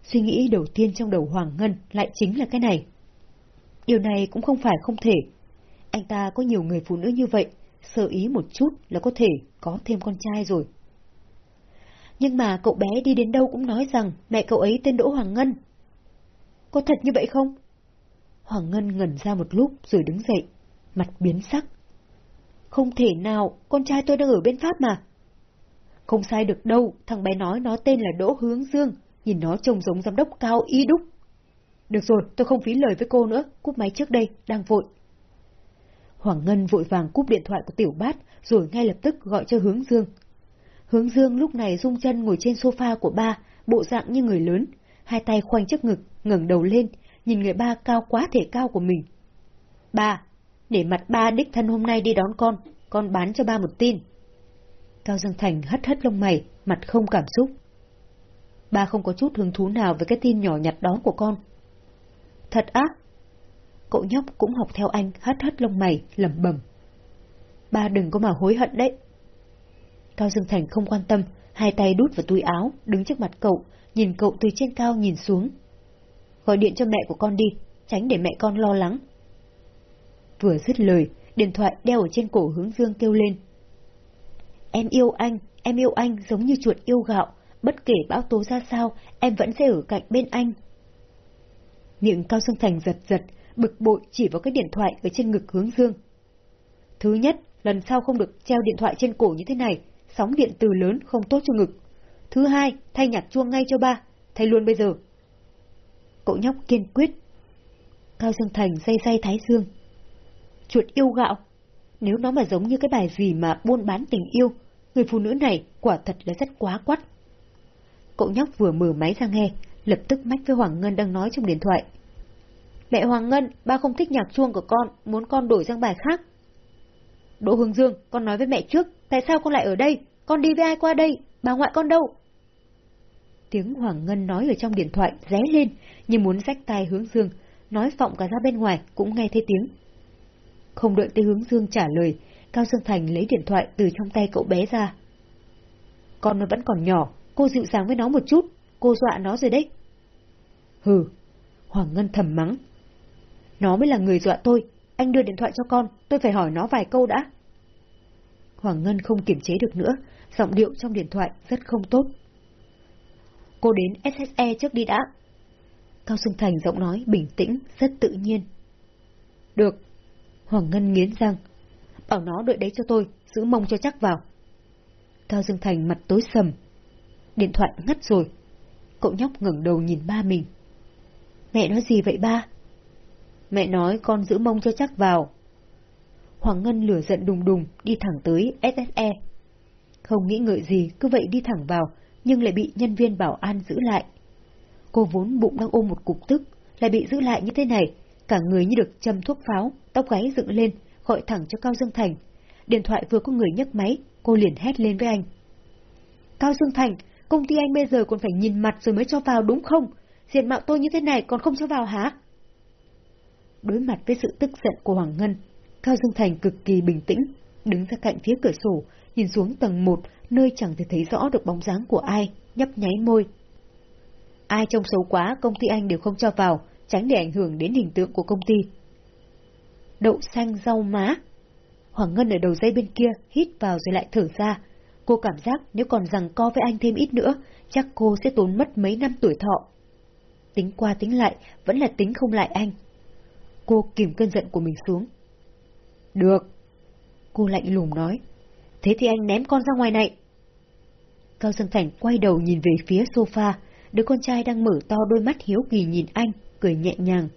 A: Suy nghĩ đầu tiên trong đầu Hoàng Ngân lại chính là cái này. Điều này cũng không phải không thể. Anh ta có nhiều người phụ nữ như vậy, sơ ý một chút là có thể có thêm con trai rồi. Nhưng mà cậu bé đi đến đâu cũng nói rằng mẹ cậu ấy tên Đỗ Hoàng Ngân. Có thật như vậy không? Hoàng Ngân ngẩn ra một lúc rồi đứng dậy, mặt biến sắc. Không thể nào, con trai tôi đang ở bên Pháp mà. Không sai được đâu, thằng bé nói nó tên là Đỗ Hướng Dương, nhìn nó trông giống giám đốc cao y đúc. Được rồi, tôi không phí lời với cô nữa, cúp máy trước đây, đang vội. Hoàng Ngân vội vàng cúp điện thoại của Tiểu Bát, rồi ngay lập tức gọi cho Hướng Dương. Hướng Dương lúc này rung chân ngồi trên sofa của ba, bộ dạng như người lớn, hai tay khoanh trước ngực, ngẩng đầu lên, nhìn người ba cao quá thể cao của mình. Ba, để mặt ba đích thân hôm nay đi đón con, con bán cho ba một tin. Cao Dương Thành hất hất lông mày, mặt không cảm xúc. Ba không có chút hứng thú nào với cái tin nhỏ nhặt đó của con. Thật á? Cậu nhóc cũng học theo anh hất hất lông mày, lẩm bẩm. Ba đừng có mà hối hận đấy. Cao Dương Thành không quan tâm, hai tay đút vào túi áo, đứng trước mặt cậu, nhìn cậu từ trên cao nhìn xuống. Gọi điện cho mẹ của con đi, tránh để mẹ con lo lắng. Vừa dứt lời, điện thoại đeo ở trên cổ hướng dương kêu lên. Em yêu anh, em yêu anh giống như chuột yêu gạo, bất kể bão tố ra sao, em vẫn sẽ ở cạnh bên anh. Miệng Cao Dương Thành giật giật, bực bội chỉ vào cái điện thoại ở trên ngực hướng dương. Thứ nhất, lần sau không được treo điện thoại trên cổ như thế này, sóng điện từ lớn không tốt cho ngực. Thứ hai, thay nhạc chuông ngay cho ba, thay luôn bây giờ. cậu nhóc kiên quyết. Cao Dương Thành dây dây thái dương. Chuột yêu gạo. Nếu nó mà giống như cái bài gì mà buôn bán tình yêu, người phụ nữ này quả thật là rất quá quắt. Cậu nhóc vừa mở máy ra nghe, lập tức mách với Hoàng Ngân đang nói trong điện thoại. Mẹ Hoàng Ngân, ba không thích nhạc chuông của con, muốn con đổi sang bài khác. Đỗ Hương Dương, con nói với mẹ trước, tại sao con lại ở đây? Con đi với ai qua đây? Bà ngoại con đâu? Tiếng Hoàng Ngân nói ở trong điện thoại ré lên, như muốn rách tay hướng Dương, nói vọng cả ra bên ngoài cũng nghe thấy tiếng. Không đợi tới hướng Dương trả lời, Cao Dương Thành lấy điện thoại từ trong tay cậu bé ra. Con nó vẫn còn nhỏ, cô dịu dàng với nó một chút, cô dọa nó rồi đấy. Hừ, Hoàng Ngân thầm mắng. Nó mới là người dọa tôi, anh đưa điện thoại cho con, tôi phải hỏi nó vài câu đã. Hoàng Ngân không kiểm chế được nữa, giọng điệu trong điện thoại rất không tốt. Cô đến SSE trước đi đã. Cao Xuân Thành giọng nói bình tĩnh, rất tự nhiên. Được. Hoàng Ngân nghiến răng. Bảo nó đợi đấy cho tôi, giữ mông cho chắc vào. Cao Dương Thành mặt tối sầm. Điện thoại ngắt rồi. Cậu nhóc ngẩng đầu nhìn ba mình. Mẹ nói gì vậy ba? Mẹ nói con giữ mông cho chắc vào. Hoàng Ngân lửa giận đùng đùng đi thẳng tới SSE. Không nghĩ ngợi gì, cứ vậy đi thẳng vào, nhưng lại bị nhân viên bảo an giữ lại. Cô vốn bụng đang ôm một cục tức, lại bị giữ lại như thế này, cả người như được châm thuốc pháo, tóc gáy dựng lên, gọi thẳng cho Cao Dương Thành. Điện thoại vừa có người nhấc máy, cô liền hét lên với anh. Cao Dương Thành, công ty anh bây giờ còn phải nhìn mặt rồi mới cho vào đúng không? Diện mạo tôi như thế này còn không cho vào hả? Đối mặt với sự tức giận của Hoàng Ngân, Cao Dương Thành cực kỳ bình tĩnh, đứng ra cạnh phía cửa sổ, nhìn xuống tầng 1, nơi chẳng thể thấy rõ được bóng dáng của ai, nhấp nháy môi. Ai trông xấu quá, công ty anh đều không cho vào, tránh để ảnh hưởng đến hình tượng của công ty. Đậu xanh rau má. Hoàng Ngân ở đầu dây bên kia, hít vào rồi lại thở ra. Cô cảm giác nếu còn rằng co với anh thêm ít nữa, chắc cô sẽ tốn mất mấy năm tuổi thọ. Tính qua tính lại, vẫn là tính không lại anh. Cô kìm cơn giận của mình xuống. Được. Cô lạnh lùng nói. Thế thì anh ném con ra ngoài này. Cao Dương Thành quay đầu nhìn về phía sofa, đứa con trai đang mở to đôi mắt hiếu kỳ nhìn anh, cười nhẹ nhàng.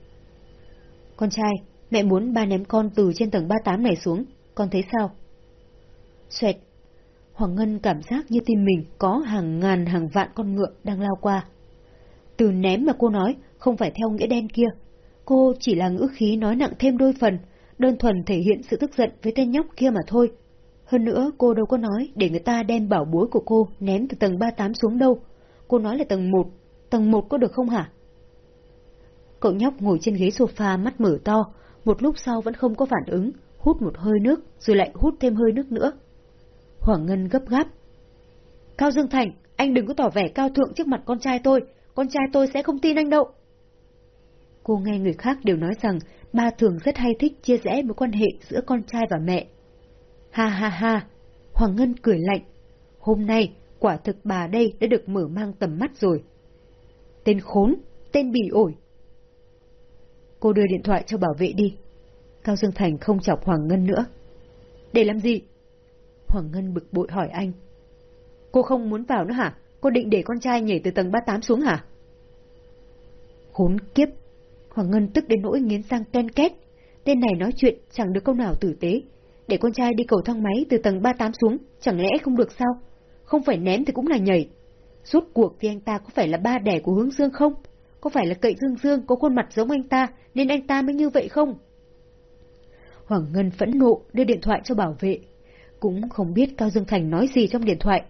A: Con trai, mẹ muốn ba ném con từ trên tầng 38 này xuống, con thấy sao? Xoẹt. Hoàng Ngân cảm giác như tim mình có hàng ngàn hàng vạn con ngựa đang lao qua. Từ ném mà cô nói, không phải theo nghĩa đen kia. Cô chỉ là ngữ khí nói nặng thêm đôi phần, đơn thuần thể hiện sự tức giận với tên nhóc kia mà thôi. Hơn nữa, cô đâu có nói để người ta đem bảo bối của cô ném từ tầng 38 xuống đâu. Cô nói là tầng 1. Tầng 1 có được không hả? Cậu nhóc ngồi trên ghế sofa mắt mở to, một lúc sau vẫn không có phản ứng, hút một hơi nước, rồi lại hút thêm hơi nước nữa. Hoàng Ngân gấp gáp. Cao Dương Thành, anh đừng có tỏ vẻ cao thượng trước mặt con trai tôi, con trai tôi sẽ không tin anh đâu. Cô nghe người khác đều nói rằng ba thường rất hay thích chia rẽ mối quan hệ giữa con trai và mẹ. Ha ha ha, Hoàng Ngân cười lạnh. Hôm nay, quả thực bà đây đã được mở mang tầm mắt rồi. Tên khốn, tên bỉ ổi. Cô đưa điện thoại cho bảo vệ đi. Cao Dương Thành không chọc Hoàng Ngân nữa. Để làm gì? Hoàng Ngân bực bội hỏi anh. Cô không muốn vào nữa hả? Cô định để con trai nhảy từ tầng 38 xuống hả? Khốn kiếp, Hoàng Ngân tức đến nỗi nghiến răng ken két. Tên này nói chuyện chẳng được câu nào tử tế. Để con trai đi cầu thang máy từ tầng 38 xuống, chẳng lẽ không được sao? Không phải ném thì cũng là nhảy. Suốt cuộc thì anh ta có phải là ba đẻ của hướng dương không? Có phải là cậy dương dương có khuôn mặt giống anh ta, nên anh ta mới như vậy không? Hoàng Ngân phẫn nộ đưa điện thoại cho bảo vệ. Cũng không biết Cao Dương Thành nói gì trong điện thoại.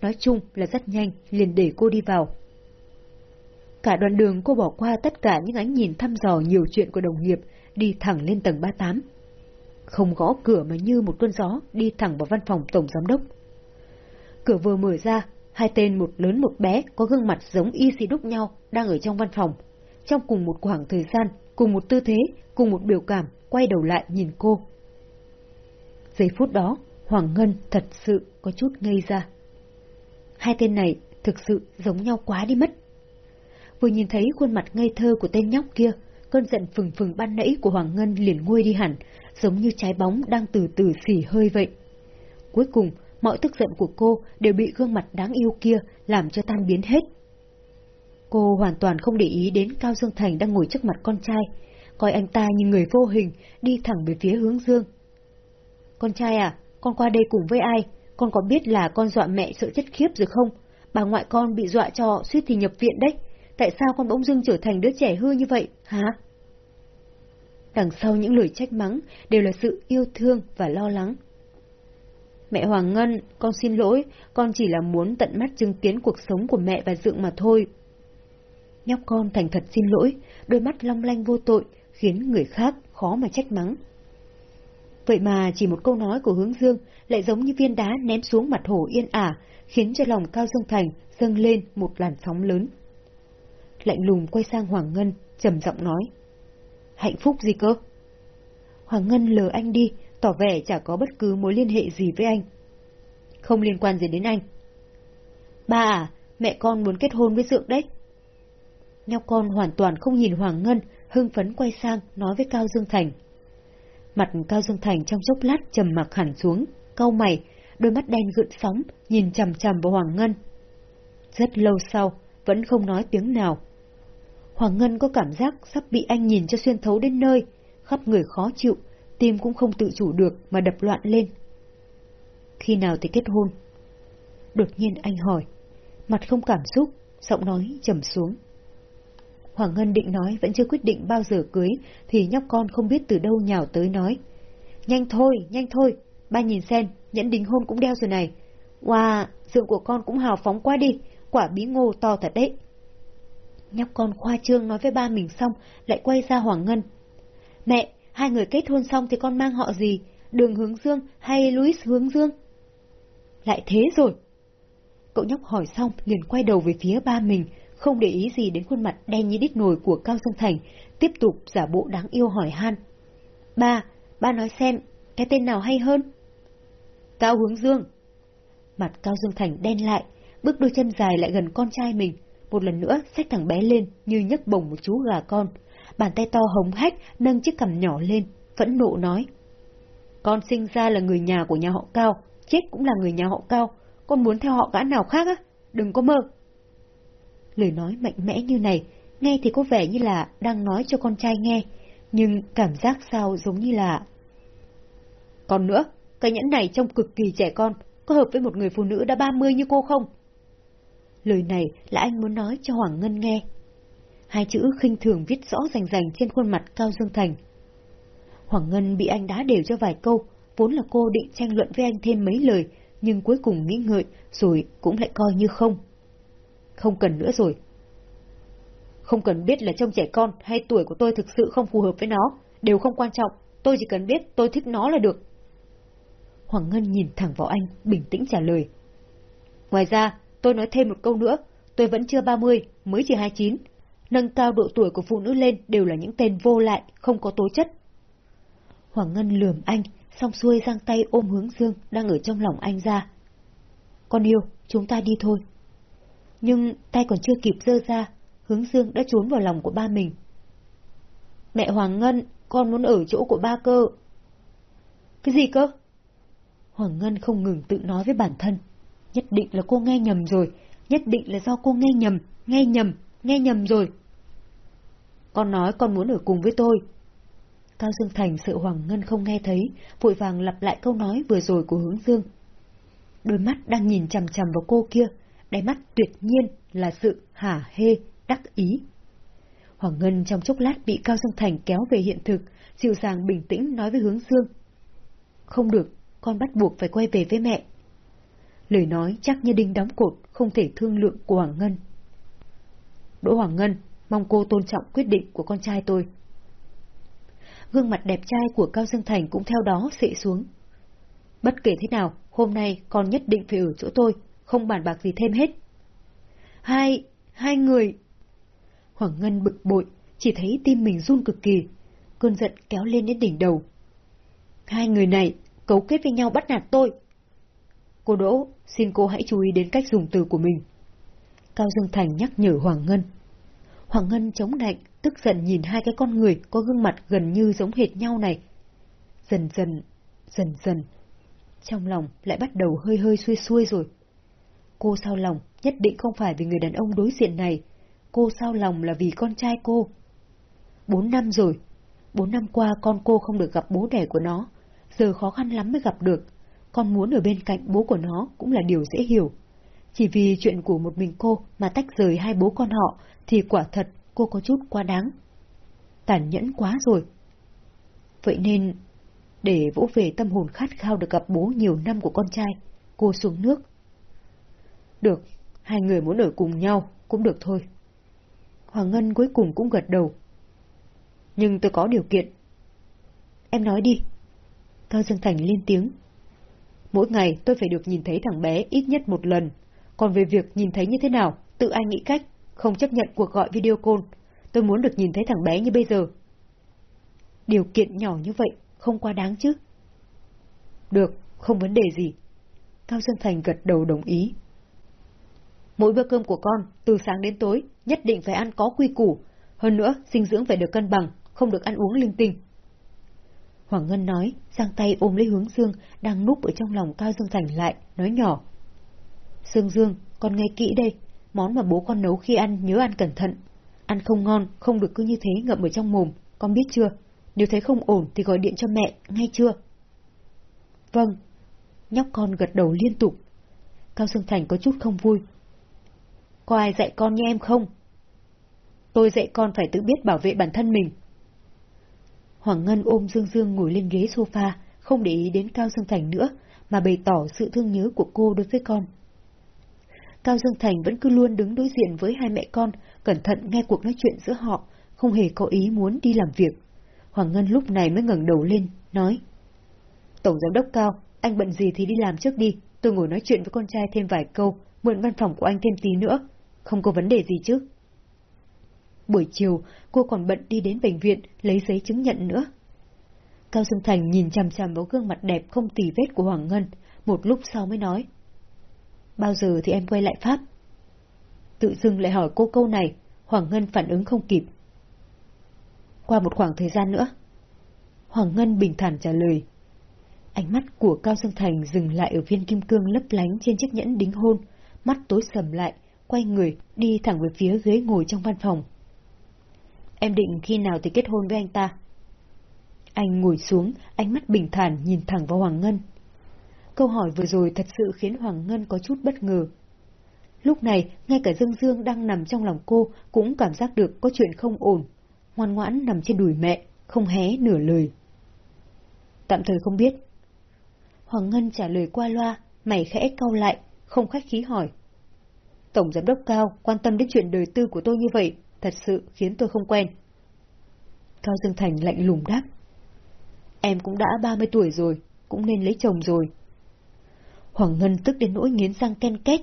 A: Nói chung là rất nhanh, liền để cô đi vào. Cả đoạn đường cô bỏ qua tất cả những ánh nhìn thăm dò nhiều chuyện của đồng nghiệp, đi thẳng lên tầng 38. Không gõ cửa mà như một cơn gió đi thẳng vào văn phòng tổng giám đốc. Cửa vừa mở ra, hai tên một lớn một bé có gương mặt giống y xì đúc nhau đang ở trong văn phòng. Trong cùng một khoảng thời gian, cùng một tư thế, cùng một biểu cảm, quay đầu lại nhìn cô. Giây phút đó, Hoàng Ngân thật sự có chút ngây ra. Hai tên này thực sự giống nhau quá đi mất vừa nhìn thấy khuôn mặt ngây thơ của tên nhóc kia, cơn giận phừng phừng ban nãy của Hoàng Ngân liền nguôi đi hẳn, giống như trái bóng đang từ từ xỉ hơi vậy. Cuối cùng, mọi tức giận của cô đều bị gương mặt đáng yêu kia làm cho tan biến hết. Cô hoàn toàn không để ý đến Cao Dương Thành đang ngồi trước mặt con trai, coi anh ta như người vô hình, đi thẳng về phía hướng dương. Con trai à, con qua đây cùng với ai? Con có biết là con dọa mẹ sợ chết khiếp rồi không? Bà ngoại con bị dọa cho suýt thì nhập viện đấy. Tại sao con bỗng dưng trở thành đứa trẻ hư như vậy, hả? Đằng sau những lời trách mắng đều là sự yêu thương và lo lắng. Mẹ Hoàng Ngân, con xin lỗi, con chỉ là muốn tận mắt chứng kiến cuộc sống của mẹ và Dượng mà thôi. Nhóc con thành thật xin lỗi, đôi mắt long lanh vô tội, khiến người khác khó mà trách mắng. Vậy mà chỉ một câu nói của hướng dương lại giống như viên đá ném xuống mặt hồ yên ả, khiến cho lòng Cao Dương Thành dâng lên một làn sóng lớn. Lạnh lùng quay sang Hoàng Ngân, trầm giọng nói. Hạnh phúc gì cơ? Hoàng Ngân lờ anh đi, tỏ vẻ chả có bất cứ mối liên hệ gì với anh. Không liên quan gì đến anh. Ba à, mẹ con muốn kết hôn với Dượng đấy. Nhóc con hoàn toàn không nhìn Hoàng Ngân, hưng phấn quay sang nói với Cao Dương Thành. Mặt Cao Dương Thành trong chốc lát trầm mặc hẳn xuống, cau mày, đôi mắt đen gợn sóng, nhìn chằm chằm vào Hoàng Ngân. Rất lâu sau, vẫn không nói tiếng nào. Hoàng Ngân có cảm giác sắp bị anh nhìn cho xuyên thấu đến nơi, khắp người khó chịu, tim cũng không tự chủ được mà đập loạn lên. Khi nào thì kết hôn? Đột nhiên anh hỏi, mặt không cảm xúc, giọng nói trầm xuống. Hoàng Ngân định nói vẫn chưa quyết định bao giờ cưới, thì nhóc con không biết từ đâu nhào tới nói. Nhanh thôi, nhanh thôi, ba nhìn xem, nhẫn đính hôn cũng đeo rồi này. Wow, giường của con cũng hào phóng quá đi, quả bí ngô to thật đấy. Nhóc con khoa trương nói với ba mình xong, lại quay ra Hoàng Ngân. Mẹ, hai người kết hôn xong thì con mang họ gì? Đường Hướng Dương hay Louis Hướng Dương? Lại thế rồi. Cậu nhóc hỏi xong liền quay đầu về phía ba mình, không để ý gì đến khuôn mặt đen như đít nồi của Cao Dương Thành, tiếp tục giả bộ đáng yêu hỏi han. Ba, ba nói xem, cái tên nào hay hơn? Cao Hướng Dương. Mặt Cao Dương Thành đen lại, bước đôi chân dài lại gần con trai mình, một lần nữa xách thằng bé lên như nhấc bổng một chú gà con. Bàn tay to hống hách nâng chiếc cằm nhỏ lên, phẫn nộ nói. Con sinh ra là người nhà của nhà họ Cao, chết cũng là người nhà họ Cao, con muốn theo họ gã nào khác á? Đừng có mơ. Lời nói mạnh mẽ như này, nghe thì có vẻ như là đang nói cho con trai nghe, nhưng cảm giác sao giống như là... Còn nữa, cái nhẫn này trông cực kỳ trẻ con, có hợp với một người phụ nữ đã 30 như cô không? Lời này là anh muốn nói cho Hoàng Ngân nghe. Hai chữ khinh thường viết rõ rành rành trên khuôn mặt Cao Dương Thành. Hoàng Ngân bị anh đá đều cho vài câu, vốn là cô định tranh luận với anh thêm mấy lời, nhưng cuối cùng nghĩ ngợi, rồi cũng lại coi như không. Không cần nữa rồi. Không cần biết là trông trẻ con hay tuổi của tôi thực sự không phù hợp với nó, đều không quan trọng, tôi chỉ cần biết tôi thích nó là được. Hoàng Ngân nhìn thẳng vào anh, bình tĩnh trả lời. Ngoài ra, tôi nói thêm một câu nữa, tôi vẫn chưa 30, mới chỉ 29. Nâng cao độ tuổi của phụ nữ lên đều là những tên vô lại, không có tố chất. Hoàng Ngân lườm anh, xong xuôi giang tay ôm hướng dương đang ở trong lòng anh ra. Con yêu, chúng ta đi thôi. Nhưng tay còn chưa kịp dơ ra, hướng dương đã trốn vào lòng của ba mình. Mẹ Hoàng Ngân, con muốn ở chỗ của ba cơ. Cái gì cơ? Hoàng Ngân không ngừng tự nói với bản thân. Nhất định là cô nghe nhầm rồi, nhất định là do cô nghe nhầm, nghe nhầm, nghe nhầm rồi. Con nói con muốn ở cùng với tôi. Cao Dương Thành sợ Hoàng Ngân không nghe thấy, vội vàng lặp lại câu nói vừa rồi của hướng Dương. Đôi mắt đang nhìn chằm chằm vào cô kia, đáy mắt tuyệt nhiên là sự hả hê, đắc ý. Hoàng Ngân trong chốc lát bị Cao Dương Thành kéo về hiện thực, dịu dàng bình tĩnh nói với hướng Dương. Không được, con bắt buộc phải quay về với mẹ. Lời nói chắc như đinh đóng cột, không thể thương lượng của Hoàng Ngân. Đỗ Hoàng Ngân, mong cô tôn trọng quyết định của con trai tôi. Gương mặt đẹp trai của Cao Dương Thành cũng theo đó xệ xuống. Bất kể thế nào, hôm nay con nhất định phải ở chỗ tôi, không bàn bạc gì thêm hết. Hai, hai người... Hoàng Ngân bực bội, chỉ thấy tim mình run cực kỳ, cơn giận kéo lên đến đỉnh đầu. Hai người này cấu kết với nhau bắt nạt tôi. Cô Đỗ, xin cô hãy chú ý đến cách dùng từ của mình. Cao Dương Thành nhắc nhở Hoàng Ngân. Hoàng Ngân chống lạnh, tức giận nhìn hai cái con người có gương mặt gần như giống hệt nhau này. Dần dần, dần dần, trong lòng lại bắt đầu hơi hơi xuôi xuôi rồi. Cô sao lòng nhất định không phải vì người đàn ông đối diện này, cô sao lòng là vì con trai cô. Bốn năm rồi, bốn năm qua con cô không được gặp bố đẻ của nó, giờ khó khăn lắm mới gặp được, con muốn ở bên cạnh bố của nó cũng là điều dễ hiểu. Chỉ vì chuyện của một mình cô mà tách rời hai bố con họ thì quả thật cô có chút quá đáng. Tàn nhẫn quá rồi. Vậy nên, để vỗ về tâm hồn khát khao được gặp bố nhiều năm của con trai, cô xuống nước. Được, hai người muốn ở cùng nhau, cũng được thôi. Hoàng Ngân cuối cùng cũng gật đầu. Nhưng tôi có điều kiện. Em nói đi. Cao Dương Thành lên tiếng. Mỗi ngày tôi phải được nhìn thấy thằng bé ít nhất một lần. Còn về việc nhìn thấy như thế nào, tự anh nghĩ cách, không chấp nhận cuộc gọi video call. Tôi muốn được nhìn thấy thằng bé như bây giờ. Điều kiện nhỏ như vậy, không quá đáng chứ. Được, không vấn đề gì. Cao Dương Thành gật đầu đồng ý. Mỗi bữa cơm của con, từ sáng đến tối, nhất định phải ăn có quy củ. Hơn nữa, dinh dưỡng phải được cân bằng, không được ăn uống linh tinh. Hoàng Ngân nói, giang tay ôm lấy hướng Dương, đang núp ở trong lòng Cao Dương Thành lại, nói nhỏ. Dương Dương, con nghe kỹ đây, món mà bố con nấu khi ăn nhớ ăn cẩn thận. Ăn không ngon, không được cứ như thế ngậm ở trong mồm, con biết chưa? Nếu thấy không ổn thì gọi điện cho mẹ, ngay chưa? Vâng. Nhóc con gật đầu liên tục. Cao Dương Thành có chút không vui. Có ai dạy con như em không? Tôi dạy con phải tự biết bảo vệ bản thân mình, Hoàng Ngân ôm Dương Dương ngồi lên ghế sofa, không để ý đến Cao Dương Thành nữa, mà bày tỏ sự thương nhớ của cô đối với con. Cao Dương Thành vẫn cứ luôn đứng đối diện với hai mẹ con, cẩn thận nghe cuộc nói chuyện giữa họ, không hề có ý muốn đi làm việc. Hoàng Ngân lúc này mới ngẩng đầu lên, nói. Tổng giám đốc Cao, anh bận gì thì đi làm trước đi, tôi ngồi nói chuyện với con trai thêm vài câu, mượn văn phòng của anh thêm tí nữa. Không có vấn đề gì chứ? Buổi chiều, cô còn bận đi đến bệnh viện lấy giấy chứng nhận nữa. Cao Dương Thành nhìn chằm chằm vào gương mặt đẹp không tì vết của Hoàng Ngân, một lúc sau mới nói. Bao giờ thì em quay lại Pháp? Tự dưng lại hỏi cô câu này, Hoàng Ngân phản ứng không kịp. Qua một khoảng thời gian nữa. Hoàng Ngân bình thản trả lời. Ánh mắt của Cao Dương Thành dừng lại ở viên kim cương lấp lánh trên chiếc nhẫn đính hôn, mắt tối sầm lại, quay người, đi thẳng về phía ghế ngồi trong văn phòng. Em định khi nào thì kết hôn với anh ta? Anh ngồi xuống, ánh mắt bình thản nhìn thẳng vào Hoàng Ngân. Câu hỏi vừa rồi thật sự khiến Hoàng Ngân có chút bất ngờ. Lúc này, ngay cả Dương Dương đang nằm trong lòng cô cũng cảm giác được có chuyện không ổn. Ngoan ngoãn nằm trên đùi mẹ, không hé nửa lời. Tạm thời không biết. Hoàng Ngân trả lời qua loa, mày khẽ cau lại, không khách khí hỏi. Tổng giám đốc cao quan tâm đến chuyện đời tư của tôi như vậy, thật sự khiến tôi không quen. Cao Dương Thành lạnh lùng đáp. Em cũng đã 30 tuổi rồi, cũng nên lấy chồng rồi. Hoàng Ngân tức đến nỗi nghiến răng ken két.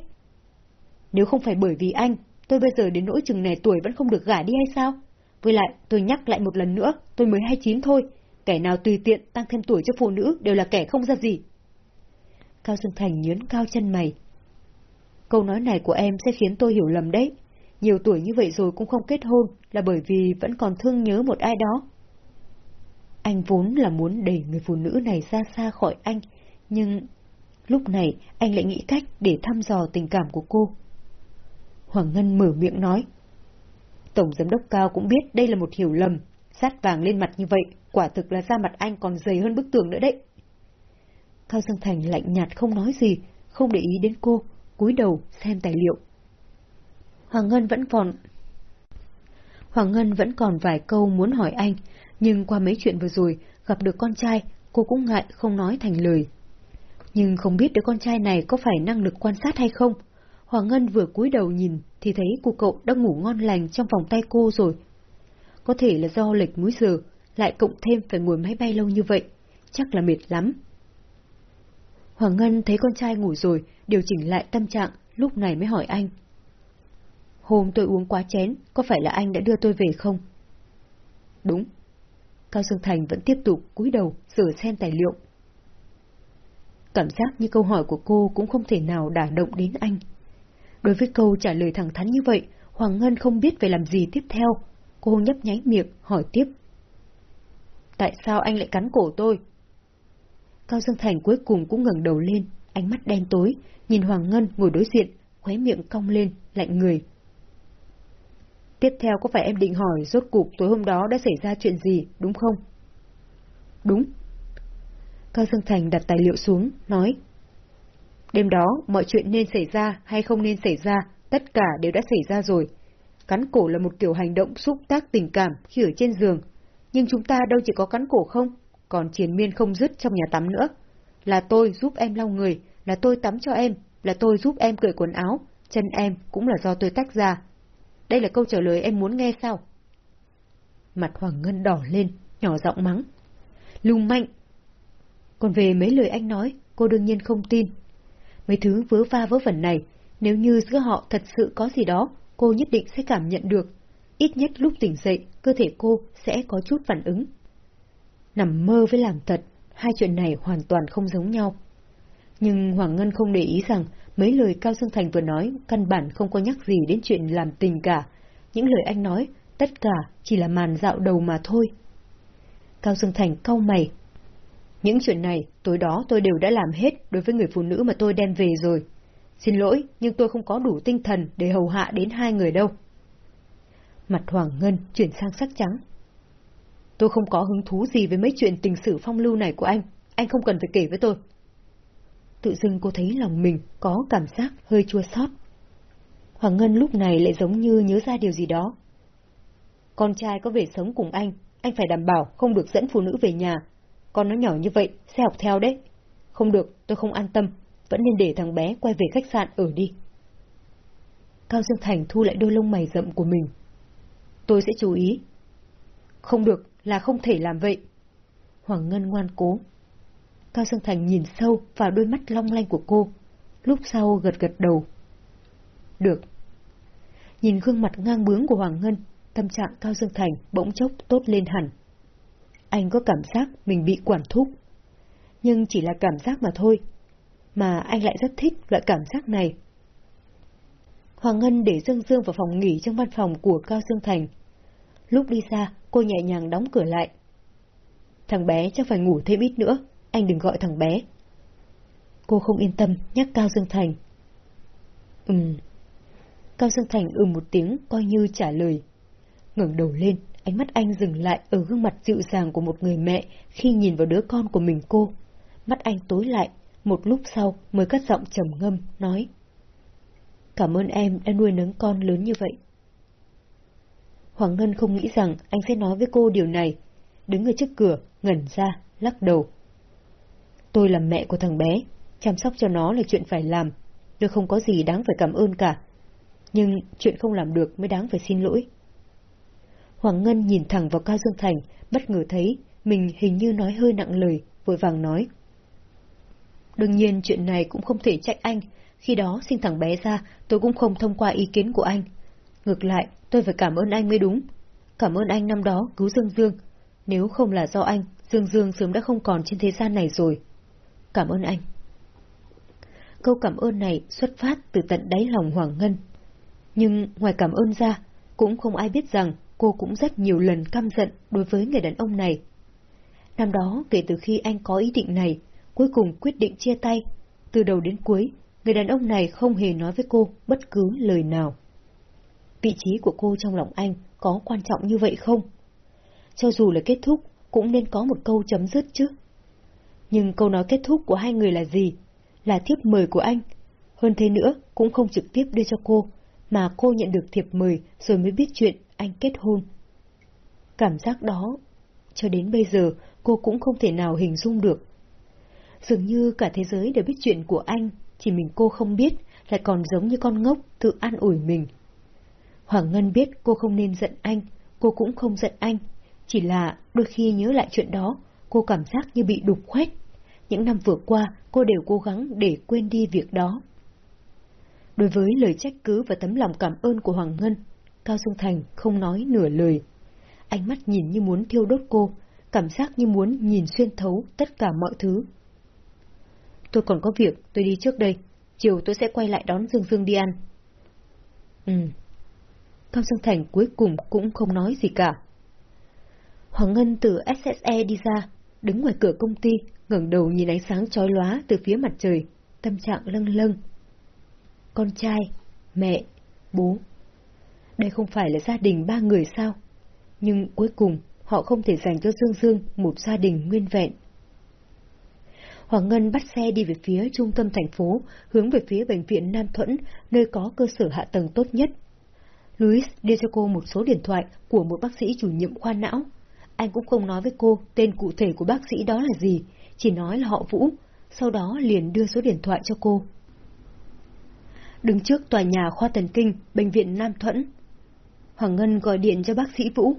A: Nếu không phải bởi vì anh, tôi bây giờ đến nỗi chừng này tuổi vẫn không được gả đi hay sao? Với lại, tôi nhắc lại một lần nữa, tôi mới 29 thôi. Kẻ nào tùy tiện tăng thêm tuổi cho phụ nữ đều là kẻ không ra gì. Cao Dương Thành nhớn cao chân mày. Câu nói này của em sẽ khiến tôi hiểu lầm đấy nhiều tuổi như vậy rồi cũng không kết hôn là bởi vì vẫn còn thương nhớ một ai đó. Anh vốn là muốn đẩy người phụ nữ này ra xa khỏi anh, nhưng lúc này anh lại nghĩ cách để thăm dò tình cảm của cô. Hoàng Ngân mở miệng nói. Tổng giám đốc Cao cũng biết đây là một hiểu lầm, sát vàng lên mặt như vậy, quả thực là da mặt anh còn dày hơn bức tường nữa đấy. Cao Dương Thành lạnh nhạt không nói gì, không để ý đến cô, cúi đầu xem tài liệu. Hoàng Ngân vẫn còn... Hoàng Ngân vẫn còn vài câu muốn hỏi anh, nhưng qua mấy chuyện vừa rồi, gặp được con trai, cô cũng ngại không nói thành lời. Nhưng không biết đứa con trai này có phải năng lực quan sát hay không. Hoàng Ngân vừa cúi đầu nhìn thì thấy cô cậu đang ngủ ngon lành trong vòng tay cô rồi. Có thể là do lệch múi giờ, lại cộng thêm phải ngồi máy bay lâu như vậy, chắc là mệt lắm. Hoàng Ngân thấy con trai ngủ rồi, điều chỉnh lại tâm trạng, lúc này mới hỏi anh. Hôm tôi uống quá chén, có phải là anh đã đưa tôi về không? Đúng. Cao Dương Thành vẫn tiếp tục cúi đầu sửa xem tài liệu. Cảm giác như câu hỏi của cô cũng không thể nào đả động đến anh. Đối với câu trả lời thẳng thắn như vậy, Hoàng Ngân không biết phải làm gì tiếp theo. Cô nhấp nháy miệng, hỏi tiếp. Tại sao anh lại cắn cổ tôi? Cao Dương Thành cuối cùng cũng ngẩng đầu lên, ánh mắt đen tối, nhìn Hoàng Ngân ngồi đối diện, khóe miệng cong lên, lạnh người. Tiếp theo có phải em định hỏi rốt cuộc tối hôm đó đã xảy ra chuyện gì, đúng không? Đúng. Cao Dương Thành đặt tài liệu xuống, nói. Đêm đó, mọi chuyện nên xảy ra hay không nên xảy ra, tất cả đều đã xảy ra rồi. Cắn cổ là một kiểu hành động xúc tác tình cảm khi ở trên giường. Nhưng chúng ta đâu chỉ có cắn cổ không, còn triền miên không dứt trong nhà tắm nữa. Là tôi giúp em lau người, là tôi tắm cho em, là tôi giúp em cởi quần áo, chân em cũng là do tôi tách ra. Đây là câu trả lời em muốn nghe sao? Mặt Hoàng Ngân đỏ lên, nhỏ giọng mắng. Lưu mạnh! Còn về mấy lời anh nói, cô đương nhiên không tin. Mấy thứ vớ va vớ vẩn này, nếu như giữa họ thật sự có gì đó, cô nhất định sẽ cảm nhận được. Ít nhất lúc tỉnh dậy, cơ thể cô sẽ có chút phản ứng. Nằm mơ với làm thật, hai chuyện này hoàn toàn không giống nhau. Nhưng Hoàng Ngân không để ý rằng mấy lời Cao Dương Thành vừa nói căn bản không có nhắc gì đến chuyện làm tình cả. Những lời anh nói, tất cả chỉ là màn dạo đầu mà thôi. Cao Dương Thành cau mày. Những chuyện này, tối đó tôi đều đã làm hết đối với người phụ nữ mà tôi đem về rồi. Xin lỗi, nhưng tôi không có đủ tinh thần để hầu hạ đến hai người đâu. Mặt Hoàng Ngân chuyển sang sắc trắng. Tôi không có hứng thú gì với mấy chuyện tình sử phong lưu này của anh, anh không cần phải kể với tôi. Tự dưng cô thấy lòng mình có cảm giác hơi chua xót. Hoàng Ngân lúc này lại giống như nhớ ra điều gì đó. Con trai có về sống cùng anh, anh phải đảm bảo không được dẫn phụ nữ về nhà. Con nó nhỏ như vậy, sẽ học theo đấy. Không được, tôi không an tâm, vẫn nên để thằng bé quay về khách sạn ở đi. Cao Dương Thành thu lại đôi lông mày rậm của mình. Tôi sẽ chú ý. Không được, là không thể làm vậy. Hoàng Ngân ngoan cố. Cao Dương Thành nhìn sâu vào đôi mắt long lanh của cô, lúc sau gật gật đầu. Được. Nhìn gương mặt ngang bướng của Hoàng Ngân, tâm trạng Cao Dương Thành bỗng chốc tốt lên hẳn. Anh có cảm giác mình bị quản thúc. Nhưng chỉ là cảm giác mà thôi, mà anh lại rất thích loại cảm giác này. Hoàng Ngân để Dương Dương vào phòng nghỉ trong văn phòng của Cao Dương Thành. Lúc đi ra cô nhẹ nhàng đóng cửa lại. Thằng bé chắc phải ngủ thêm ít nữa, anh đừng gọi thằng bé. Cô không yên tâm nhắc Cao Dương Thành. Ừm. Cao Dương Thành ừ một tiếng coi như trả lời. ngẩng đầu lên, ánh mắt anh dừng lại ở gương mặt dịu dàng của một người mẹ khi nhìn vào đứa con của mình cô. Mắt anh tối lại, một lúc sau mới cất giọng trầm ngâm, nói. Cảm ơn em đã nuôi nấng con lớn như vậy. Hoàng Ngân không nghĩ rằng anh sẽ nói với cô điều này. Đứng ở trước cửa, ngẩn ra, lắc đầu. Tôi là mẹ của thằng bé, chăm sóc cho nó là chuyện phải làm. Tôi không có gì đáng phải cảm ơn cả. Nhưng chuyện không làm được mới đáng phải xin lỗi. Hoàng Ngân nhìn thẳng vào Cao Dương Thành, bất ngờ thấy mình hình như nói hơi nặng lời, vội vàng nói. Đương nhiên chuyện này cũng không thể trách anh, khi đó sinh thằng bé ra tôi cũng không thông qua ý kiến của anh. Ngược lại, tôi phải cảm ơn anh mới đúng. Cảm ơn anh năm đó cứu Dương Dương. Nếu không là do anh, Dương Dương sớm đã không còn trên thế gian này rồi. Cảm ơn anh. Câu cảm ơn này xuất phát từ tận đáy lòng Hoàng Ngân. Nhưng ngoài cảm ơn ra, cũng không ai biết rằng cô cũng rất nhiều lần căm giận đối với người đàn ông này. Năm đó, kể từ khi anh có ý định này, cuối cùng quyết định chia tay. Từ đầu đến cuối, người đàn ông này không hề nói với cô bất cứ lời nào. Vị trí của cô trong lòng anh có quan trọng như vậy không? Cho dù là kết thúc, cũng nên có một câu chấm dứt chứ. Nhưng câu nói kết thúc của hai người là gì? Là thiếp mời của anh. Hơn thế nữa, cũng không trực tiếp đưa cho cô, mà cô nhận được thiệp mời rồi mới biết chuyện anh kết hôn. Cảm giác đó, cho đến bây giờ cô cũng không thể nào hình dung được. Dường như cả thế giới đều biết chuyện của anh, chỉ mình cô không biết, lại còn giống như con ngốc tự an ủi mình. Hoàng Ngân biết cô không nên giận anh, cô cũng không giận anh, chỉ là đôi khi nhớ lại chuyện đó, cô cảm giác như bị đục khoét. Những năm vừa qua, cô đều cố gắng để quên đi việc đó. Đối với lời trách cứ và tấm lòng cảm ơn của Hoàng Ngân, Cao Dương Thành không nói nửa lời. Ánh mắt nhìn như muốn thiêu đốt cô, cảm giác như muốn nhìn xuyên thấu tất cả mọi thứ. Tôi còn có việc, tôi đi trước đây. Chiều tôi sẽ quay lại đón Dương Dương đi ăn. Ừ. Cao Dương Thành cuối cùng cũng không nói gì cả. Hoàng Ngân từ SSE đi ra, đứng ngoài cửa công ty, ngẩng đầu nhìn ánh sáng chói lóa từ phía mặt trời, tâm trạng lâng lâng. Con trai, mẹ, bố. Đây không phải là gia đình ba người sao? Nhưng cuối cùng, họ không thể dành cho Dương Dương một gia đình nguyên vẹn. Hoàng Ngân bắt xe đi về phía trung tâm thành phố, hướng về phía bệnh viện Nam Thuẫn, nơi có cơ sở hạ tầng tốt nhất. Louis đưa cho cô một số điện thoại của một bác sĩ chủ nhiệm khoa não. Anh cũng không nói với cô tên cụ thể của bác sĩ đó là gì, chỉ nói là họ Vũ, sau đó liền đưa số điện thoại cho cô. Đứng trước tòa nhà khoa thần kinh, bệnh viện Nam Thuẫn, Hoàng Ngân gọi điện cho bác sĩ Vũ.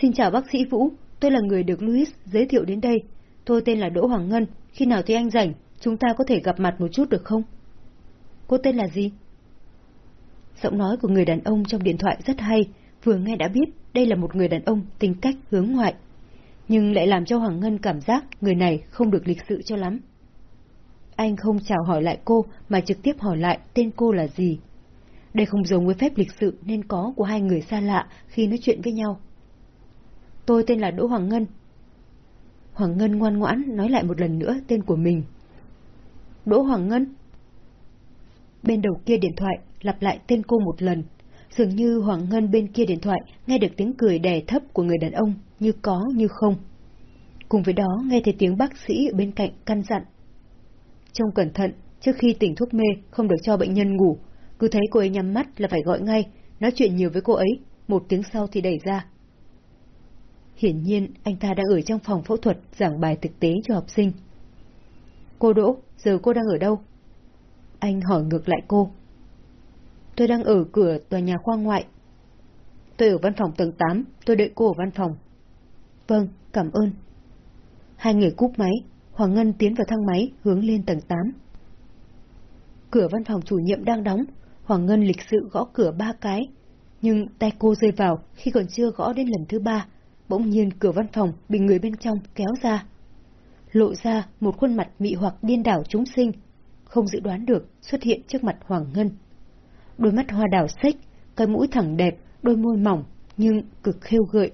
A: Xin chào bác sĩ Vũ, tôi là người được Louis giới thiệu đến đây. Tôi tên là Đỗ Hoàng Ngân, khi nào thì anh rảnh, chúng ta có thể gặp mặt một chút được không? Cô tên là gì? Giọng nói của người đàn ông trong điện thoại rất hay, vừa nghe đã biết đây là một người đàn ông tính cách hướng ngoại. Nhưng lại làm cho Hoàng Ngân cảm giác người này không được lịch sự cho lắm. Anh không chào hỏi lại cô mà trực tiếp hỏi lại tên cô là gì. Đây không giống với phép lịch sự nên có của hai người xa lạ khi nói chuyện với nhau. Tôi tên là Đỗ Hoàng Ngân. Hoàng Ngân ngoan ngoãn nói lại một lần nữa tên của mình. Đỗ Hoàng Ngân. Bên đầu kia điện thoại lặp lại tên cô một lần. Dường như Hoàng Ngân bên kia điện thoại nghe được tiếng cười đè thấp của người đàn ông, như có như không. Cùng với đó nghe thấy tiếng bác sĩ ở bên cạnh căn dặn. Trông cẩn thận, trước khi tỉnh thuốc mê không được cho bệnh nhân ngủ, cứ thấy cô ấy nhắm mắt là phải gọi ngay, nói chuyện nhiều với cô ấy, một tiếng sau thì đẩy ra. Hiển nhiên, anh ta đang ở trong phòng phẫu thuật giảng bài thực tế cho học sinh. Cô Đỗ, giờ cô đang ở đâu? Anh hỏi ngược lại cô. Tôi đang ở cửa tòa nhà khoa ngoại. Tôi ở văn phòng tầng 8, tôi đợi cô ở văn phòng. Vâng, cảm ơn. Hai người cúp máy, Hoàng Ngân tiến vào thang máy hướng lên tầng 8. Cửa văn phòng chủ nhiệm đang đóng, Hoàng Ngân lịch sự gõ cửa ba cái, nhưng tay cô rơi vào khi còn chưa gõ đến lần thứ ba, bỗng nhiên cửa văn phòng bị người bên trong kéo ra. Lộ ra một khuôn mặt mị hoặc điên đảo chúng sinh, không dự đoán được xuất hiện trước mặt Hoàng Ngân. Đôi mắt hoa đào xích, cái mũi thẳng đẹp, đôi môi mỏng, nhưng cực khêu gợi.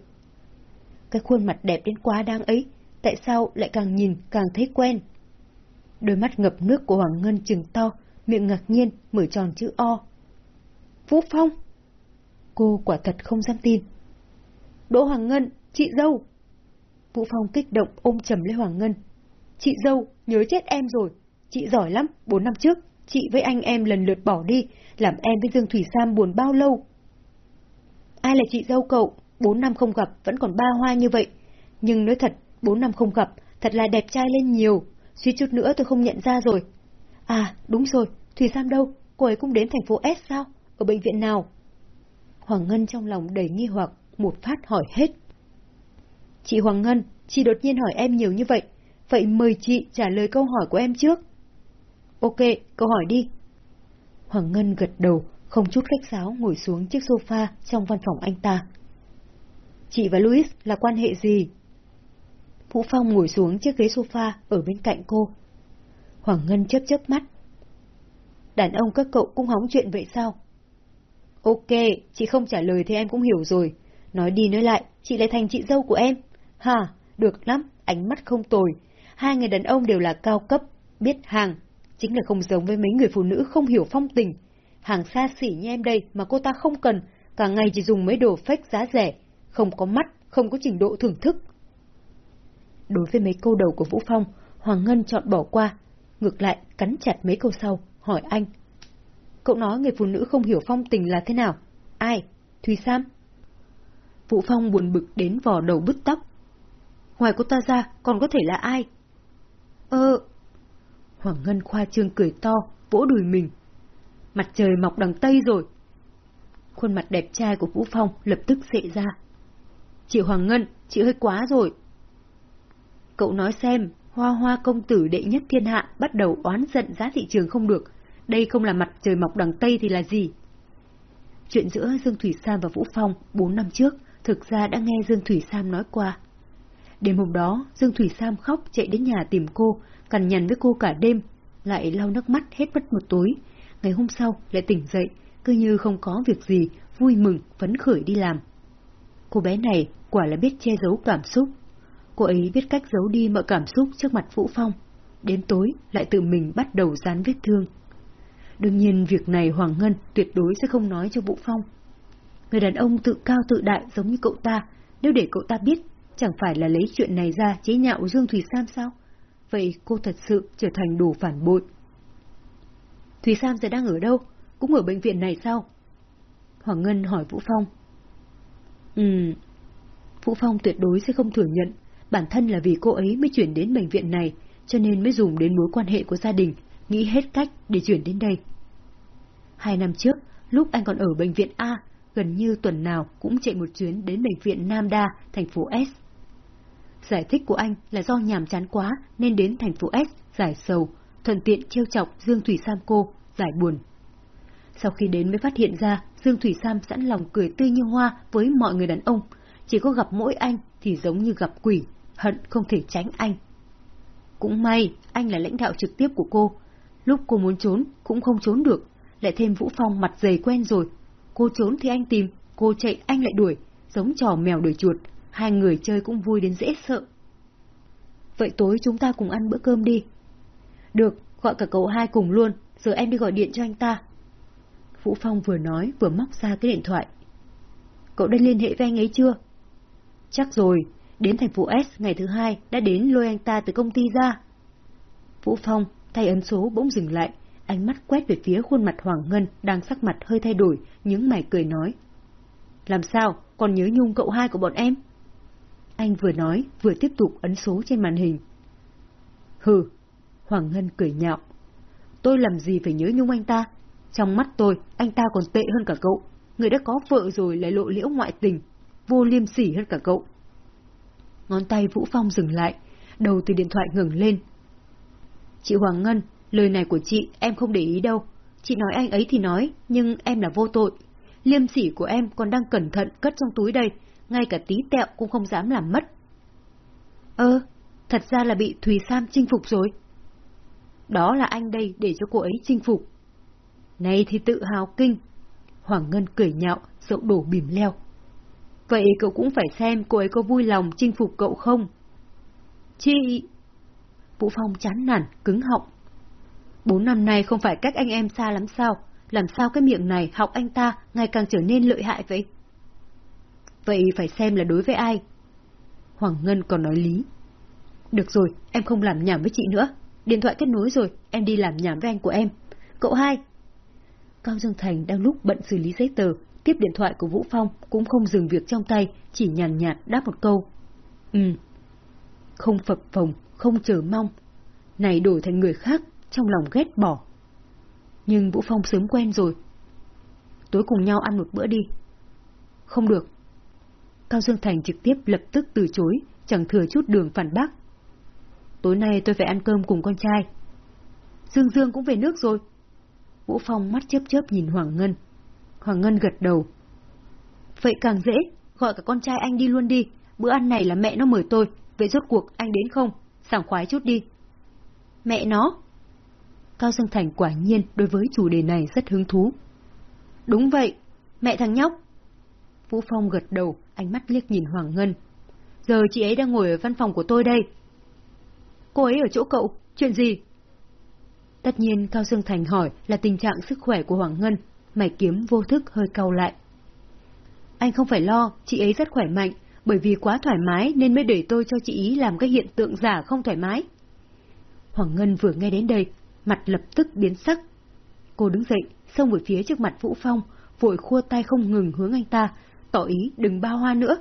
A: Cái khuôn mặt đẹp đến quá đáng ấy, tại sao lại càng nhìn càng thấy quen? Đôi mắt ngập nước của Hoàng Ngân trừng to, miệng ngạc nhiên, mở tròn chữ O. Vũ Phong! Cô quả thật không dám tin. Đỗ Hoàng Ngân, chị dâu! Vũ Phong kích động ôm chầm lấy Hoàng Ngân. Chị dâu, nhớ chết em rồi. Chị giỏi lắm, bốn năm trước, chị với anh em lần lượt bỏ đi, làm em với Dương Thủy Sam buồn bao lâu. Ai là chị dâu cậu, bốn năm không gặp vẫn còn ba hoa như vậy. Nhưng nói thật, bốn năm không gặp, thật là đẹp trai lên nhiều, suy chút nữa tôi không nhận ra rồi. À, đúng rồi, thùy Sam đâu? Cô ấy cũng đến thành phố S sao? Ở bệnh viện nào? Hoàng Ngân trong lòng đầy nghi hoặc, một phát hỏi hết. Chị Hoàng Ngân, chị đột nhiên hỏi em nhiều như vậy, vậy mời chị trả lời câu hỏi của em trước. Ok, câu hỏi đi. Hoàng Ngân gật đầu, không chút khách sáo ngồi xuống chiếc sofa trong văn phòng anh ta. Chị và Louis là quan hệ gì? Vũ Phong ngồi xuống chiếc ghế sofa ở bên cạnh cô. Hoàng Ngân chớp chớp mắt. Đàn ông các cậu cũng hóng chuyện vậy sao? Ok, chị không trả lời thì em cũng hiểu rồi. Nói đi nói lại, chị lại thành chị dâu của em. Hả, được lắm, ánh mắt không tồi. Hai người đàn ông đều là cao cấp, biết hàng. Chính là không giống với mấy người phụ nữ không hiểu phong tình. Hàng xa xỉ như em đây mà cô ta không cần, cả ngày chỉ dùng mấy đồ fake giá rẻ, không có mắt, không có trình độ thưởng thức. Đối với mấy câu đầu của Vũ Phong, Hoàng Ngân chọn bỏ qua, ngược lại cắn chặt mấy câu sau, hỏi anh. Cậu nói người phụ nữ không hiểu phong tình là thế nào? Ai? Thùy Sam? Vũ Phong buồn bực đến vò đầu bứt tóc. Ngoài cô ta ra, còn có thể là ai? Ơ... Hoàng Ngân khoa trương cười to, vỗ đùi mình. Mặt trời mọc đằng Tây rồi. Khuôn mặt đẹp trai của Vũ Phong lập tức xệ ra. Chị Hoàng Ngân, chị hơi quá rồi. Cậu nói xem, hoa hoa công tử đệ nhất thiên hạ bắt đầu oán giận giá thị trường không được. Đây không là mặt trời mọc đằng Tây thì là gì? Chuyện giữa Dương Thủy Sam và Vũ Phong bốn năm trước thực ra đã nghe Dương Thủy Sam nói qua. Đêm hôm đó, Dương Thủy Sam khóc chạy đến nhà tìm cô, cằn nhằn với cô cả đêm, lại lau nước mắt hết mất một tối. Ngày hôm sau lại tỉnh dậy, cứ như không có việc gì, vui mừng, phấn khởi đi làm. Cô bé này quả là biết che giấu cảm xúc, cô ấy biết cách giấu đi mọi cảm xúc trước mặt Vũ Phong. Đến tối lại tự mình bắt đầu dán vết thương. Đương nhiên việc này Hoàng Ngân tuyệt đối sẽ không nói cho Vũ Phong. Người đàn ông tự cao tự đại giống như cậu ta, nếu để cậu ta biết, chẳng phải là lấy chuyện này ra chế nhạo Dương Thủy Sam sao? Vậy cô thật sự trở thành đồ phản bội. Thủy Sam giờ đang ở đâu? Cũng ở bệnh viện này sao? Hoàng Ngân hỏi Vũ Phong. Ừm, Vũ Phong tuyệt đối sẽ không thừa nhận, bản thân là vì cô ấy mới chuyển đến bệnh viện này, cho nên mới dùng đến mối quan hệ của gia đình, nghĩ hết cách để chuyển đến đây. Hai năm trước, lúc anh còn ở bệnh viện A, gần như tuần nào cũng chạy một chuyến đến bệnh viện Nam Đa, thành phố S. Giải thích của anh là do nhàm chán quá nên đến thành phố S giải sầu, thuận tiện trêu chọc Dương Thủy Sam cô, giải buồn. Sau khi đến mới phát hiện ra Dương Thủy Sam sẵn lòng cười tươi như hoa với mọi người đàn ông, chỉ có gặp mỗi anh thì giống như gặp quỷ, hận không thể tránh anh. Cũng may, anh là lãnh đạo trực tiếp của cô. Lúc cô muốn trốn, cũng không trốn được. Lại thêm Vũ Phong mặt dày quen rồi. Cô trốn thì anh tìm, cô chạy anh lại đuổi, giống trò mèo đuổi chuột. Hai người chơi cũng vui đến dễ sợ. Vậy tối chúng ta cùng ăn bữa cơm đi. Được, gọi cả cậu hai cùng luôn, giờ em đi gọi điện cho anh ta. Vũ Phong vừa nói vừa móc ra cái điện thoại. Cậu đã liên hệ với anh ấy chưa? Chắc rồi, đến thành phố S ngày thứ hai đã đến lôi anh ta từ công ty ra. Vũ Phong, tay ấn số bỗng dừng lại, ánh mắt quét về phía khuôn mặt Hoàng Ngân đang sắc mặt hơi thay đổi, những mày cười nói. Làm sao, còn nhớ nhung cậu hai của bọn em? Anh vừa nói, vừa tiếp tục ấn số trên màn hình. Hừ, Hoàng Ngân cười nhạo. Tôi làm gì phải nhớ nhung anh ta? Trong mắt tôi, anh ta còn tệ hơn cả cậu. Người đã có vợ rồi lại lộ liễu ngoại tình, vô liêm sỉ hơn cả cậu. Ngón tay Vũ Phong dừng lại, đầu từ điện thoại ngừng lên. Chị Hoàng Ngân, lời này của chị em không để ý đâu. Chị nói anh ấy thì nói, nhưng em là vô tội. Liêm sỉ của em còn đang cẩn thận cất trong túi đây, ngay cả tí tẹo cũng không dám làm mất. Ơ, thật ra là bị Thùy Sam chinh phục rồi. Đó là anh đây để cho cô ấy chinh phục nay thì tự hào kinh. Hoàng Ngân cười nhạo, dậu đổ bìm leo. Vậy cậu cũng phải xem cô ấy có vui lòng chinh phục cậu không? Chị... Vũ Phong chán nản, cứng họng. Bốn năm nay không phải cách anh em xa lắm sao? Làm sao cái miệng này học anh ta ngày càng trở nên lợi hại vậy? Vậy phải xem là đối với ai? Hoàng Ngân còn nói lý. Được rồi, em không làm nhảm với chị nữa. Điện thoại kết nối rồi, em đi làm nhảm với anh của em. Cậu hai. Cao Dương Thành đang lúc bận xử lý giấy tờ, tiếp điện thoại của Vũ Phong cũng không dừng việc trong tay, chỉ nhàn nhạt đáp một câu. Ừ. Không phập phồng, không chờ mong. Này đổi thành người khác, trong lòng ghét bỏ. Nhưng Vũ Phong sớm quen rồi. Tối cùng nhau ăn một bữa đi. Không được. Cao Dương Thành trực tiếp lập tức từ chối, chẳng thừa chút đường phản bác. Tối nay tôi phải ăn cơm cùng con trai. Dương Dương cũng về nước rồi. Vũ Phong mắt chớp chớp nhìn Hoàng Ngân. Hoàng Ngân gật đầu. Vậy càng dễ, gọi cả con trai anh đi luôn đi. Bữa ăn này là mẹ nó mời tôi, vậy rốt cuộc anh đến không? Sảng khoái chút đi. Mẹ nó? Cao Dương Thành quả nhiên đối với chủ đề này rất hứng thú. Đúng vậy, mẹ thằng nhóc. Vũ Phong gật đầu, ánh mắt liếc nhìn Hoàng Ngân. Giờ chị ấy đang ngồi ở văn phòng của tôi đây. Cô ấy ở chỗ cậu, chuyện gì? Tất nhiên Cao Dương Thành hỏi là tình trạng sức khỏe của Hoàng Ngân, mày kiếm vô thức hơi cau lại. Anh không phải lo, chị ấy rất khỏe mạnh, bởi vì quá thoải mái nên mới để tôi cho chị ý làm cái hiện tượng giả không thoải mái. Hoàng Ngân vừa nghe đến đây, mặt lập tức biến sắc. Cô đứng dậy, xông về phía trước mặt Vũ Phong, vội khua tay không ngừng hướng anh ta, tỏ ý đừng bao hoa nữa.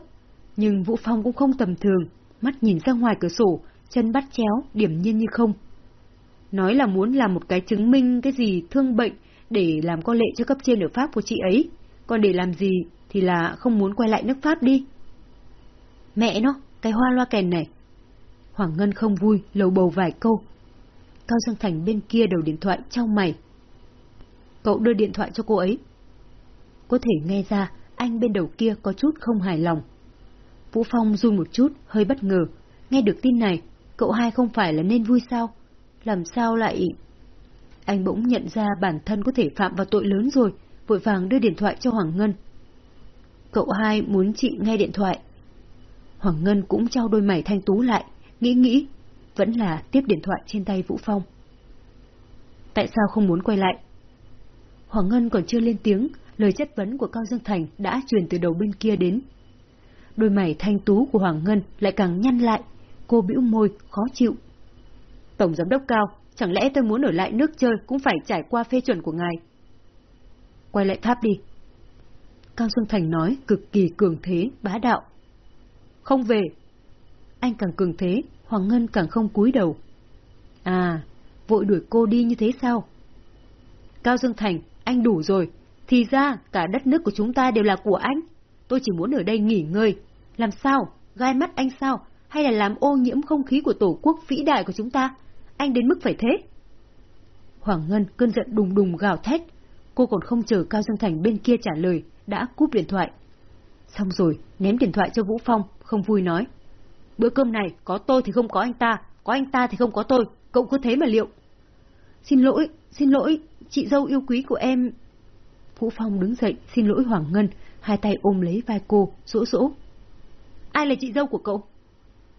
A: Nhưng Vũ Phong cũng không tầm thường, mắt nhìn ra ngoài cửa sổ, chân bắt chéo, điểm nhiên như không. Nói là muốn làm một cái chứng minh cái gì thương bệnh để làm con lệ cho cấp trên ở Pháp của chị ấy, còn để làm gì thì là không muốn quay lại nước Pháp đi. Mẹ nó, cái hoa loa kèn này. Hoàng Ngân không vui, lầu bầu vài câu. Cao Dương Thành bên kia đầu điện thoại trong mày. Cậu đưa điện thoại cho cô ấy. Có thể nghe ra, anh bên đầu kia có chút không hài lòng. Vũ Phong run một chút, hơi bất ngờ. Nghe được tin này, cậu hai không phải là nên vui sao? Làm sao lại... Anh bỗng nhận ra bản thân có thể phạm vào tội lớn rồi, vội vàng đưa điện thoại cho Hoàng Ngân. Cậu hai muốn chị nghe điện thoại. Hoàng Ngân cũng trao đôi mày thanh tú lại, nghĩ nghĩ, vẫn là tiếp điện thoại trên tay Vũ Phong. Tại sao không muốn quay lại? Hoàng Ngân còn chưa lên tiếng, lời chất vấn của Cao Dương Thành đã truyền từ đầu bên kia đến. Đôi mày thanh tú của Hoàng Ngân lại càng nhăn lại, cô bĩu môi, khó chịu. Tổng giám đốc Cao, chẳng lẽ tôi muốn ở lại nước chơi cũng phải trải qua phê chuẩn của ngài? Quay lại tháp đi. Cao Dương Thành nói cực kỳ cường thế, bá đạo. Không về. Anh càng cường thế, Hoàng Ngân càng không cúi đầu. À, vội đuổi cô đi như thế sao? Cao Dương Thành, anh đủ rồi. Thì ra, cả đất nước của chúng ta đều là của anh. Tôi chỉ muốn ở đây nghỉ ngơi. Làm sao? Gai mắt anh sao? Hay là làm ô nhiễm không khí của tổ quốc vĩ đại của chúng ta? Anh đến mức phải thế? Hoàng Ngân cơn giận đùng đùng gào thét. Cô còn không chờ Cao Dương Thành bên kia trả lời, đã cúp điện thoại. Xong rồi, ném điện thoại cho Vũ Phong, không vui nói. Bữa cơm này, có tôi thì không có anh ta, có anh ta thì không có tôi, cậu cứ thế mà liệu. Xin lỗi, xin lỗi, chị dâu yêu quý của em. Vũ Phong đứng dậy, xin lỗi Hoàng Ngân, hai tay ôm lấy vai cô, rỗ rỗ. Ai là chị dâu của cậu?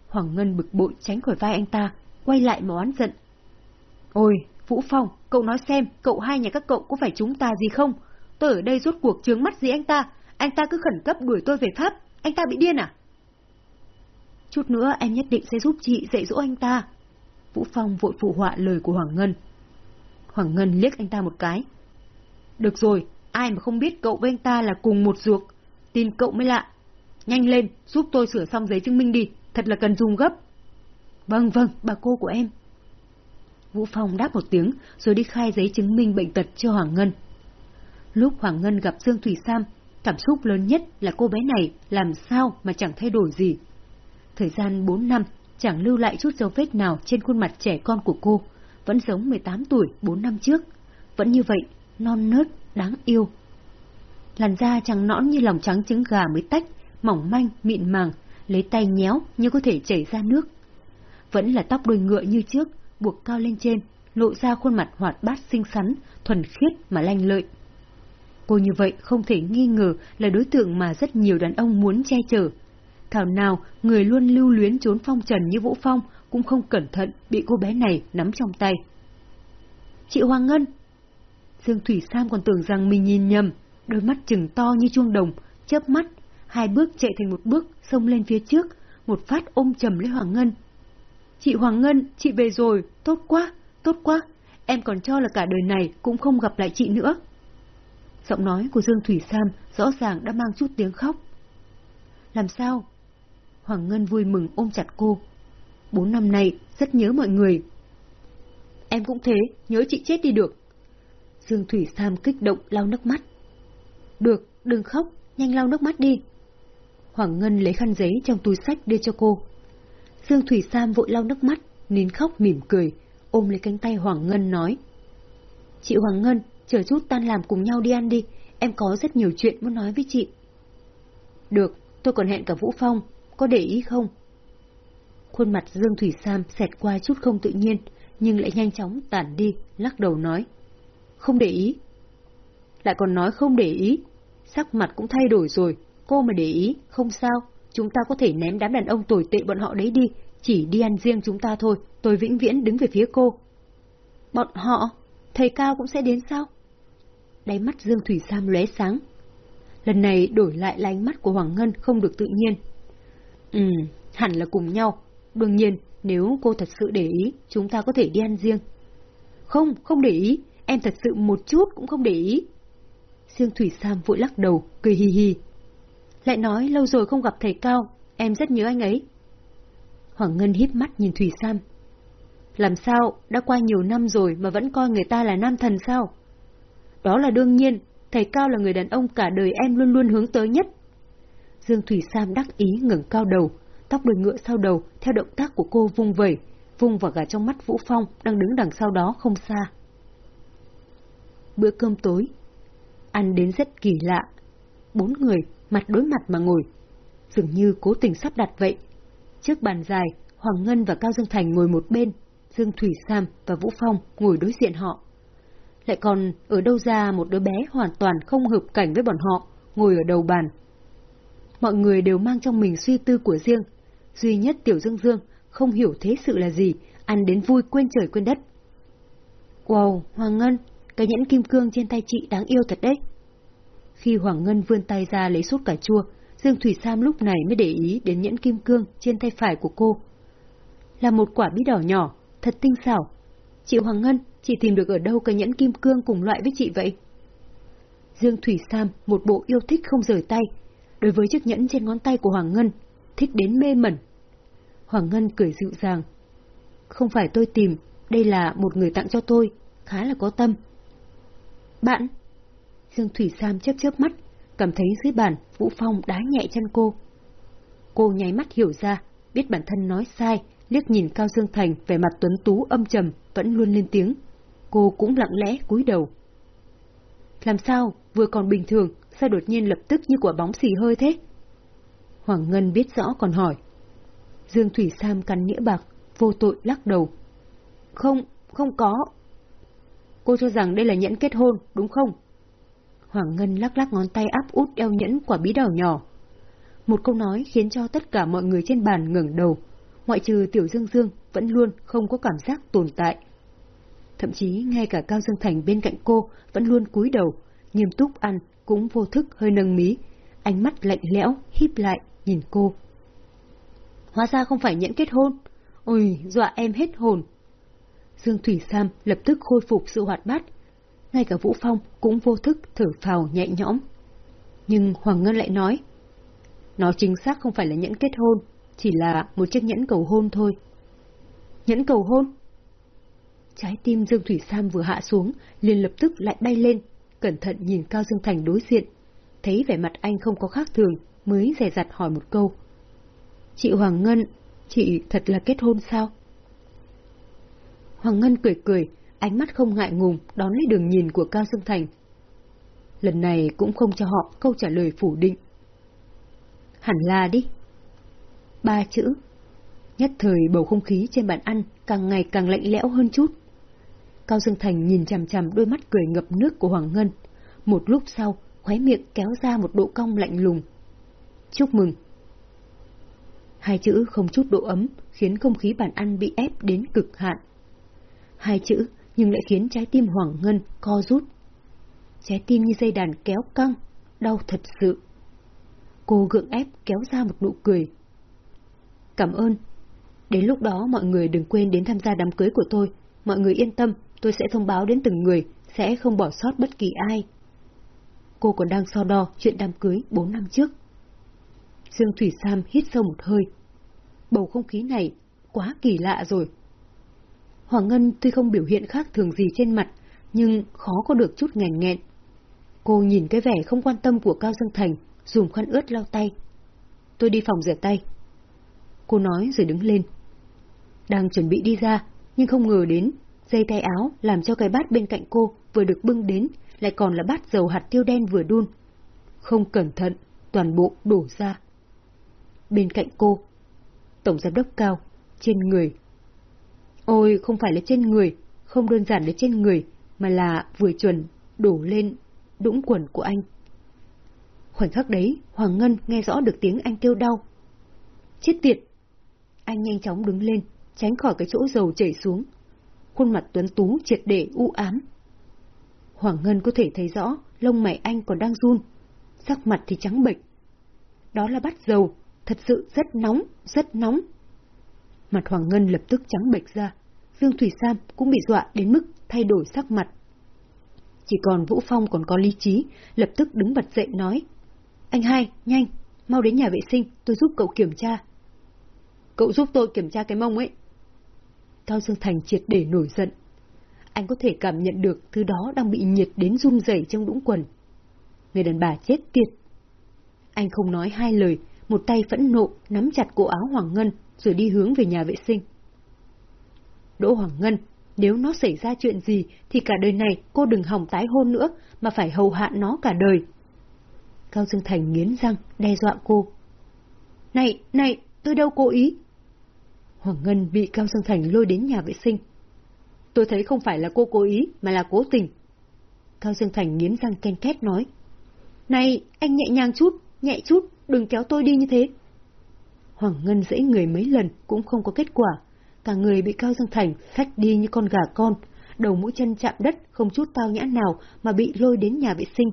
A: Hoàng Ngân bực bội tránh khỏi vai anh ta, quay lại mà oán giận. Ôi, Vũ Phong, cậu nói xem, cậu hai nhà các cậu có phải chúng ta gì không? Tôi ở đây rốt cuộc trướng mắt gì anh ta, anh ta cứ khẩn cấp đuổi tôi về Pháp, anh ta bị điên à? Chút nữa em nhất định sẽ giúp chị dạy dỗ anh ta. Vũ Phong vội phụ họa lời của Hoàng Ngân. Hoàng Ngân liếc anh ta một cái. Được rồi, ai mà không biết cậu với anh ta là cùng một ruột, tin cậu mới lạ. Nhanh lên, giúp tôi sửa xong giấy chứng minh đi, thật là cần dùng gấp. Vâng vâng, bà cô của em. Vũ Phong đáp một tiếng rồi đi khai giấy chứng minh bệnh tật cho Hoàng Ngân. Lúc Hoàng Ngân gặp Dương Thủy Sam, cảm xúc lớn nhất là cô bé này làm sao mà chẳng thay đổi gì. Thời gian 4 năm, chẳng lưu lại chút dấu vết nào trên khuôn mặt trẻ con của cô, vẫn giống 18 tuổi 4 năm trước, vẫn như vậy, non nớt, đáng yêu. Làn da trắng nõn như lòng trắng trứng gà mới tách, mỏng manh, mịn màng, lấy tay nhéo như có thể chảy ra nước. Vẫn là tóc đuôi ngựa như trước, buộc cao lên trên, lộ ra khuôn mặt hoạt bát xinh xắn, thuần khiết mà lanh lợi. Cô như vậy không thể nghi ngờ là đối tượng mà rất nhiều đàn ông muốn che chở. Thảo nào, người luôn lưu luyến trốn phong trần như Vũ Phong cũng không cẩn thận bị cô bé này nắm trong tay. Chị Hoàng Ngân! Dương Thủy Sam còn tưởng rằng mình nhìn nhầm, đôi mắt trừng to như chuông đồng, chớp mắt, hai bước chạy thành một bước, xông lên phía trước, một phát ôm chầm lấy Hoàng Ngân. Chị Hoàng Ngân, chị về rồi, tốt quá, tốt quá, em còn cho là cả đời này cũng không gặp lại chị nữa. Giọng nói của Dương Thủy Sam rõ ràng đã mang chút tiếng khóc. Làm sao? Hoàng Ngân vui mừng ôm chặt cô. Bốn năm nay, rất nhớ mọi người. Em cũng thế, nhớ chị chết đi được. Dương Thủy Sam kích động lau nước mắt. Được, đừng khóc, nhanh lau nước mắt đi. Hoàng Ngân lấy khăn giấy trong túi sách đưa cho cô. Dương Thủy Sam vội lau nước mắt, nín khóc mỉm cười, ôm lấy cánh tay Hoàng Ngân nói. Chị Hoàng Ngân, chờ chút tan làm cùng nhau đi ăn đi, em có rất nhiều chuyện muốn nói với chị. Được, tôi còn hẹn cả Vũ Phong, có để ý không? Khuôn mặt Dương Thủy Sam xẹt qua chút không tự nhiên, nhưng lại nhanh chóng tản đi, lắc đầu nói. Không để ý. Lại còn nói không để ý, sắc mặt cũng thay đổi rồi, cô mà để ý, không sao, chúng ta có thể ném đám đàn ông tồi tệ bọn họ đấy đi, chỉ đi ăn riêng chúng ta thôi, tôi vĩnh viễn đứng về phía cô. Bọn họ, thầy Cao cũng sẽ đến sao? Đáy mắt Dương Thủy Sam lóe sáng. Lần này đổi lại là ánh mắt của Hoàng Ngân không được tự nhiên. Ừ, hẳn là cùng nhau. Đương nhiên, nếu cô thật sự để ý, chúng ta có thể đi ăn riêng. Không, không để ý, em thật sự một chút cũng không để ý. Dương Thủy Sam vội lắc đầu, cười hi hi. Lại nói lâu rồi không gặp thầy Cao, em rất nhớ anh ấy. Hoàng Ngân híp mắt nhìn Thủy Sam. Làm sao, đã qua nhiều năm rồi mà vẫn coi người ta là nam thần sao? Đó là đương nhiên, thầy Cao là người đàn ông cả đời em luôn luôn hướng tới nhất. Dương Thủy Sam đắc ý ngẩng cao đầu, tóc đuôi ngựa sau đầu theo động tác của cô vung vẩy, vung vào gà trong mắt Vũ Phong đang đứng đằng sau đó không xa. Bữa cơm tối Ăn đến rất kỳ lạ. Bốn người mặt đối mặt mà ngồi, dường như cố tình sắp đặt vậy. Trước bàn dài, Hoàng Ngân và Cao Dương Thành ngồi một bên, Dương Thủy Sam và Vũ Phong ngồi đối diện họ. Lại còn ở đâu ra một đứa bé hoàn toàn không hợp cảnh với bọn họ, ngồi ở đầu bàn. Mọi người đều mang trong mình suy tư của riêng, duy nhất Tiểu Dương Dương không hiểu thế sự là gì, ăn đến vui quên trời quên đất. Wow, Hoàng Ngân, cái nhẫn kim cương trên tay chị đáng yêu thật đấy. Khi Hoàng Ngân vươn tay ra lấy sốt cà chua, Dương Thủy Sam lúc này mới để ý đến nhẫn kim cương trên tay phải của cô. Là một quả bí đỏ nhỏ, thật tinh xảo. Chị Hoàng Ngân, chị tìm được ở đâu cái nhẫn kim cương cùng loại với chị vậy? Dương Thủy Sam một bộ yêu thích không rời tay, đối với chiếc nhẫn trên ngón tay của Hoàng Ngân, thích đến mê mẩn. Hoàng Ngân cười dịu dàng. Không phải tôi tìm, đây là một người tặng cho tôi, khá là có tâm. Bạn? Dương Thủy Sam chớp chớp mắt, cảm thấy dưới bàn Vũ Phong đá nhẹ chân cô. Cô nháy mắt hiểu ra, biết bản thân nói sai, liếc nhìn Cao Dương Thành về mặt tuấn tú âm trầm, vẫn luôn lên tiếng. Cô cũng lặng lẽ cúi đầu. Làm sao, vừa còn bình thường, sao đột nhiên lập tức như quả bóng xì hơi thế? Hoàng Ngân biết rõ còn hỏi. Dương Thủy Sam cắn nghĩa bạc, vô tội lắc đầu. Không, không có. Cô cho rằng đây là nhẫn kết hôn, đúng không? Hoàng Ngân lắc lắc ngón tay áp út eo nhẫn quả bí đỏ nhỏ. Một câu nói khiến cho tất cả mọi người trên bàn ngẩng đầu, ngoại trừ Tiểu Dương Dương vẫn luôn không có cảm giác tồn tại. Thậm chí ngay cả Cao Dương Thành bên cạnh cô vẫn luôn cúi đầu, nghiêm túc ăn, cũng vô thức hơi nâng mí, ánh mắt lạnh lẽo, híp lại, nhìn cô. Hóa ra không phải nhẫn kết hôn. Ôi, dọa em hết hồn. Dương Thủy Sam lập tức khôi phục sự hoạt bát. Ngay cả Vũ Phong cũng vô thức thở phào nhẹ nhõm. Nhưng Hoàng Ngân lại nói, nó chính xác không phải là nhẫn kết hôn, chỉ là một chiếc nhẫn cầu hôn thôi. Nhẫn cầu hôn? Trái tim Dương Thủy Sam vừa hạ xuống, liền lập tức lại bay lên, cẩn thận nhìn Cao Dương Thành đối diện. Thấy vẻ mặt anh không có khác thường, mới dè dặt hỏi một câu. Chị Hoàng Ngân, chị thật là kết hôn sao? Hoàng Ngân cười cười, ánh mắt không ngại ngùng đón lấy đường nhìn của Cao Dương Thành. Lần này cũng không cho họ câu trả lời phủ định. Hẳn là đi. Ba chữ. Nhất thời bầu không khí trên bàn ăn càng ngày càng lạnh lẽo hơn chút. Cao Dương Thành nhìn chằm chằm đôi mắt cười ngập nước của Hoàng Ngân. Một lúc sau, khóe miệng kéo ra một độ cong lạnh lùng. Chúc mừng. Hai chữ không chút độ ấm khiến không khí bàn ăn bị ép đến cực hạn. Hai chữ nhưng lại khiến trái tim Hoàng Ngân co rút. Trái tim như dây đàn kéo căng, đau thật sự. Cô gượng ép kéo ra một nụ cười. Cảm ơn. Đến lúc đó mọi người đừng quên đến tham gia đám cưới của tôi. Mọi người yên tâm, tôi sẽ thông báo đến từng người, sẽ không bỏ sót bất kỳ ai. Cô còn đang so đo chuyện đám cưới bốn năm trước. Dương Thủy Sam hít sâu một hơi. Bầu không khí này quá kỳ lạ rồi. Hoàng Ngân tuy không biểu hiện khác thường gì trên mặt, nhưng khó có được chút ngành nghẹn. Cô nhìn cái vẻ không quan tâm của Cao Dương Thành, dùng khăn ướt lau tay. Tôi đi phòng rửa tay. Cô nói rồi đứng lên. Đang chuẩn bị đi ra, nhưng không ngờ đến, dây tay áo làm cho cái bát bên cạnh cô vừa được bưng đến, lại còn là bát dầu hạt tiêu đen vừa đun. Không cẩn thận, toàn bộ đổ ra. Bên cạnh cô, Tổng Giám đốc Cao, trên người. Ôi, không phải là trên người, không đơn giản là trên người, mà là vừa chuẩn, đổ lên, đũng quần của anh. Khoảnh khắc đấy, Hoàng Ngân nghe rõ được tiếng anh kêu đau. Chết tiệt! Anh nhanh chóng đứng lên, tránh khỏi cái chỗ dầu chảy xuống. Khuôn mặt tuấn tú triệt để u ám. Hoàng Ngân có thể thấy rõ, lông mày anh còn đang run. Sắc mặt thì trắng bệch. Đó là bắt dầu, thật sự rất nóng, rất nóng. Mặt Hoàng Ngân lập tức trắng bệch ra. Dương Thủy Sam cũng bị dọa đến mức thay đổi sắc mặt. Chỉ còn Vũ Phong còn có lý trí, lập tức đứng bật dậy nói. Anh hai, nhanh, mau đến nhà vệ sinh, tôi giúp cậu kiểm tra. Cậu giúp tôi kiểm tra cái mông ấy. Cao Dương Thành triệt để nổi giận. Anh có thể cảm nhận được thứ đó đang bị nhiệt đến run rẩy trong đũng quần. Người đàn bà chết tiệt. Anh không nói hai lời, một tay phẫn nộ nắm chặt cổ áo Hoàng Ngân rồi đi hướng về nhà vệ sinh. Đỗ Hoàng Ngân, nếu nó xảy ra chuyện gì thì cả đời này cô đừng hỏng tái hôn nữa mà phải hầu hạ nó cả đời. Cao Dương Thành nghiến răng, đe dọa cô. Này, này, tôi đâu cố ý. Hoàng Ngân bị Cao Dương Thành lôi đến nhà vệ sinh. Tôi thấy không phải là cô cố ý, mà là cố tình. Cao Dương Thành nghiến răng ken két nói. Này, anh nhẹ nhàng chút, nhẹ chút, đừng kéo tôi đi như thế. Hoàng Ngân dãy người mấy lần cũng không có kết quả. Cả người bị Cao Dương Thành xách đi như con gà con, đầu mũi chân chạm đất không chút tao nhã nào mà bị lôi đến nhà vệ sinh.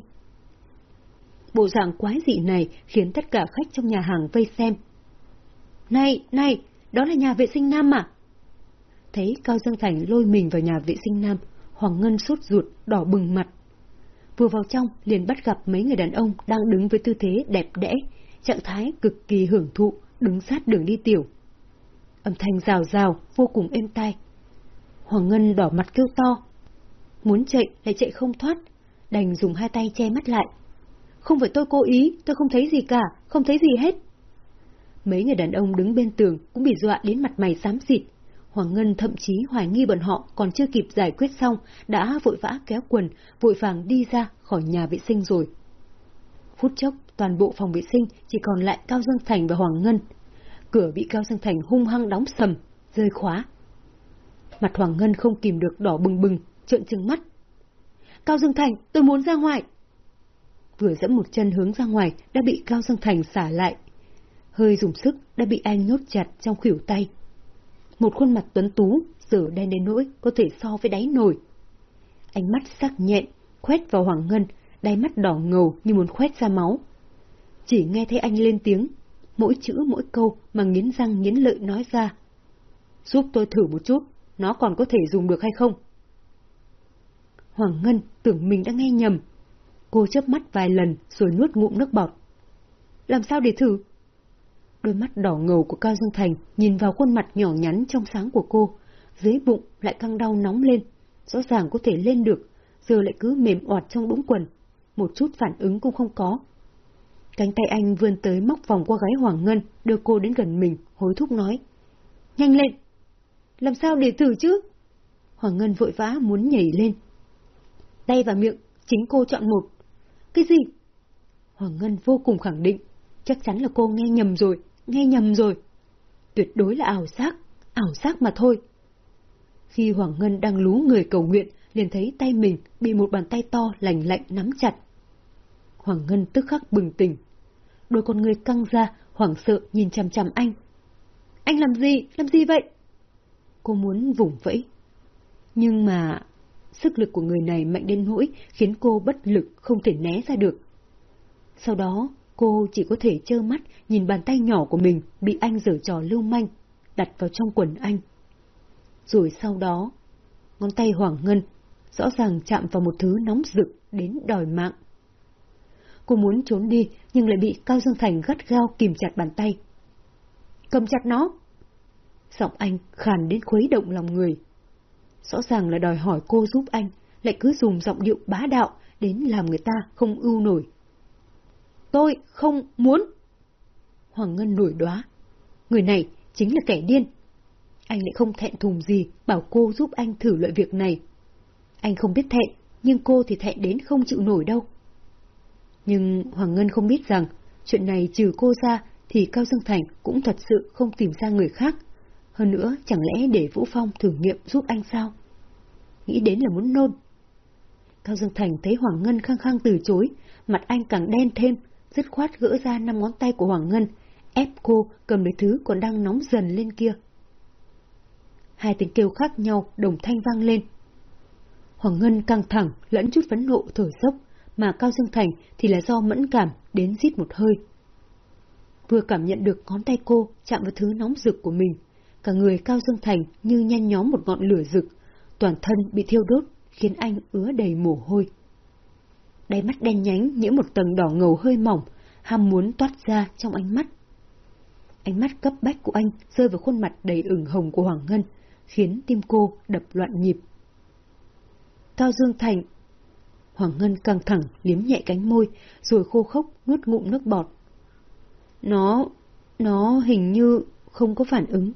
A: bộ dạng quái dị này khiến tất cả khách trong nhà hàng vây xem. Này, này, đó là nhà vệ sinh nam mà. Thấy Cao Dương Thành lôi mình vào nhà vệ sinh nam, Hoàng Ngân sốt ruột, đỏ bừng mặt. Vừa vào trong, liền bắt gặp mấy người đàn ông đang đứng với tư thế đẹp đẽ, trạng thái cực kỳ hưởng thụ, đứng sát đường đi tiểu. Âm thanh rào rào, vô cùng êm tai. Hoàng Ngân đỏ mặt kêu to. Muốn chạy lại chạy không thoát, đành dùng hai tay che mắt lại. Không phải tôi cố ý, tôi không thấy gì cả, không thấy gì hết. Mấy người đàn ông đứng bên tường cũng bị dọa đến mặt mày xám xịt. Hoàng Ngân thậm chí hoài nghi bọn họ còn chưa kịp giải quyết xong, đã vội vã kéo quần, vội vàng đi ra khỏi nhà vệ sinh rồi. Phút chốc, toàn bộ phòng vệ sinh chỉ còn lại Cao Dương Thành và Hoàng Ngân. Cửa bị Cao Dương Thành hung hăng đóng sầm, rơi khóa. Mặt Hoàng Ngân không kìm được đỏ bừng bừng, trợn trừng mắt. Cao Dương Thành, tôi muốn ra ngoài. Vừa dẫm một chân hướng ra ngoài đã bị Cao Dương Thành xả lại. Hơi dùng sức đã bị anh nhốt chặt trong khỉu tay. Một khuôn mặt tuấn tú, giờ đen đến nỗi có thể so với đáy nồi. Ánh mắt sắc nhện, khoét vào Hoàng Ngân, đáy mắt đỏ ngầu như muốn khoét ra máu. Chỉ nghe thấy anh lên tiếng, mỗi chữ mỗi câu mà nghiến răng nghiến lợi nói ra. Giúp tôi thử một chút, nó còn có thể dùng được hay không? Hoàng Ngân tưởng mình đã nghe nhầm. Cô chớp mắt vài lần rồi nuốt ngụm nước bọt. Làm sao để thử? Đôi mắt đỏ ngầu của Cao Dương Thành nhìn vào khuôn mặt nhỏ nhắn trong sáng của cô, dưới bụng lại căng đau nóng lên, rõ ràng có thể lên được, giờ lại cứ mềm oạt trong đũng quần, một chút phản ứng cũng không có. Cánh tay anh vươn tới móc vòng qua gái Hoàng Ngân, đưa cô đến gần mình, hối thúc nói. Nhanh lên! Làm sao để thử chứ? Hoàng Ngân vội vã muốn nhảy lên. Tay và miệng, chính cô chọn một. Cái gì? Hoàng Ngân vô cùng khẳng định, chắc chắn là cô nghe nhầm rồi, nghe nhầm rồi. Tuyệt đối là ảo giác, ảo giác mà thôi. Khi Hoàng Ngân đang lú người cầu nguyện, liền thấy tay mình bị một bàn tay to lành lạnh nắm chặt. Hoàng Ngân tức khắc bừng tỉnh. Đôi con người căng ra, hoảng sợ nhìn chằm chằm anh. Anh làm gì? Làm gì vậy? Cô muốn vùng vẫy. Nhưng mà... Sức lực của người này mạnh đến nỗi khiến cô bất lực không thể né ra được. Sau đó, cô chỉ có thể trơ mắt nhìn bàn tay nhỏ của mình bị anh giở trò lưu manh, đặt vào trong quần anh. Rồi sau đó, ngón tay Hoàng Ngân rõ ràng chạm vào một thứ nóng rực đến đòi mạng. Cô muốn trốn đi nhưng lại bị Cao Dương Thành gắt gao kìm chặt bàn tay. Cầm chặt nó! Giọng anh khàn đến khuấy động lòng người. Rõ ràng là đòi hỏi cô giúp anh, lại cứ dùng giọng điệu bá đạo đến làm người ta không ưu nổi. Tôi không muốn! Hoàng Ngân nổi đóa Người này chính là kẻ điên. Anh lại không thẹn thùng gì bảo cô giúp anh thử loại việc này. Anh không biết thẹn, nhưng cô thì thẹn đến không chịu nổi đâu. Nhưng Hoàng Ngân không biết rằng, chuyện này trừ cô ra thì Cao Dương Thành cũng thật sự không tìm ra người khác. Hơn nữa, chẳng lẽ để Vũ Phong thử nghiệm giúp anh sao? Nghĩ đến là muốn nôn. Cao Dương Thành thấy Hoàng Ngân khăng khăng từ chối, mặt anh càng đen thêm, dứt khoát gỡ ra năm ngón tay của Hoàng Ngân, ép cô cầm lấy thứ còn đang nóng dần lên kia. Hai tiếng kêu khác nhau đồng thanh vang lên. Hoàng Ngân căng thẳng, lẫn chút phấn nộ thở dốc, mà Cao Dương Thành thì là do mẫn cảm đến rít một hơi. Vừa cảm nhận được ngón tay cô chạm vào thứ nóng rực của mình, cả người Cao Dương Thành như nhen nhóm một ngọn lửa rực, toàn thân bị thiêu đốt, khiến anh ứa đầy mồ hôi. Đáy mắt đen nhánh nhiễm một tầng đỏ ngầu hơi mỏng, ham muốn toát ra trong ánh mắt. Ánh mắt cấp bách của anh rơi vào khuôn mặt đầy ửng hồng của Hoàng Ngân, khiến tim cô đập loạn nhịp. Cao Dương Thành Hoàng Ngân căng thẳng, liếm nhẹ cánh môi, rồi khô khốc nuốt ngụm nước bọt. Nó... nó hình như không có phản ứng.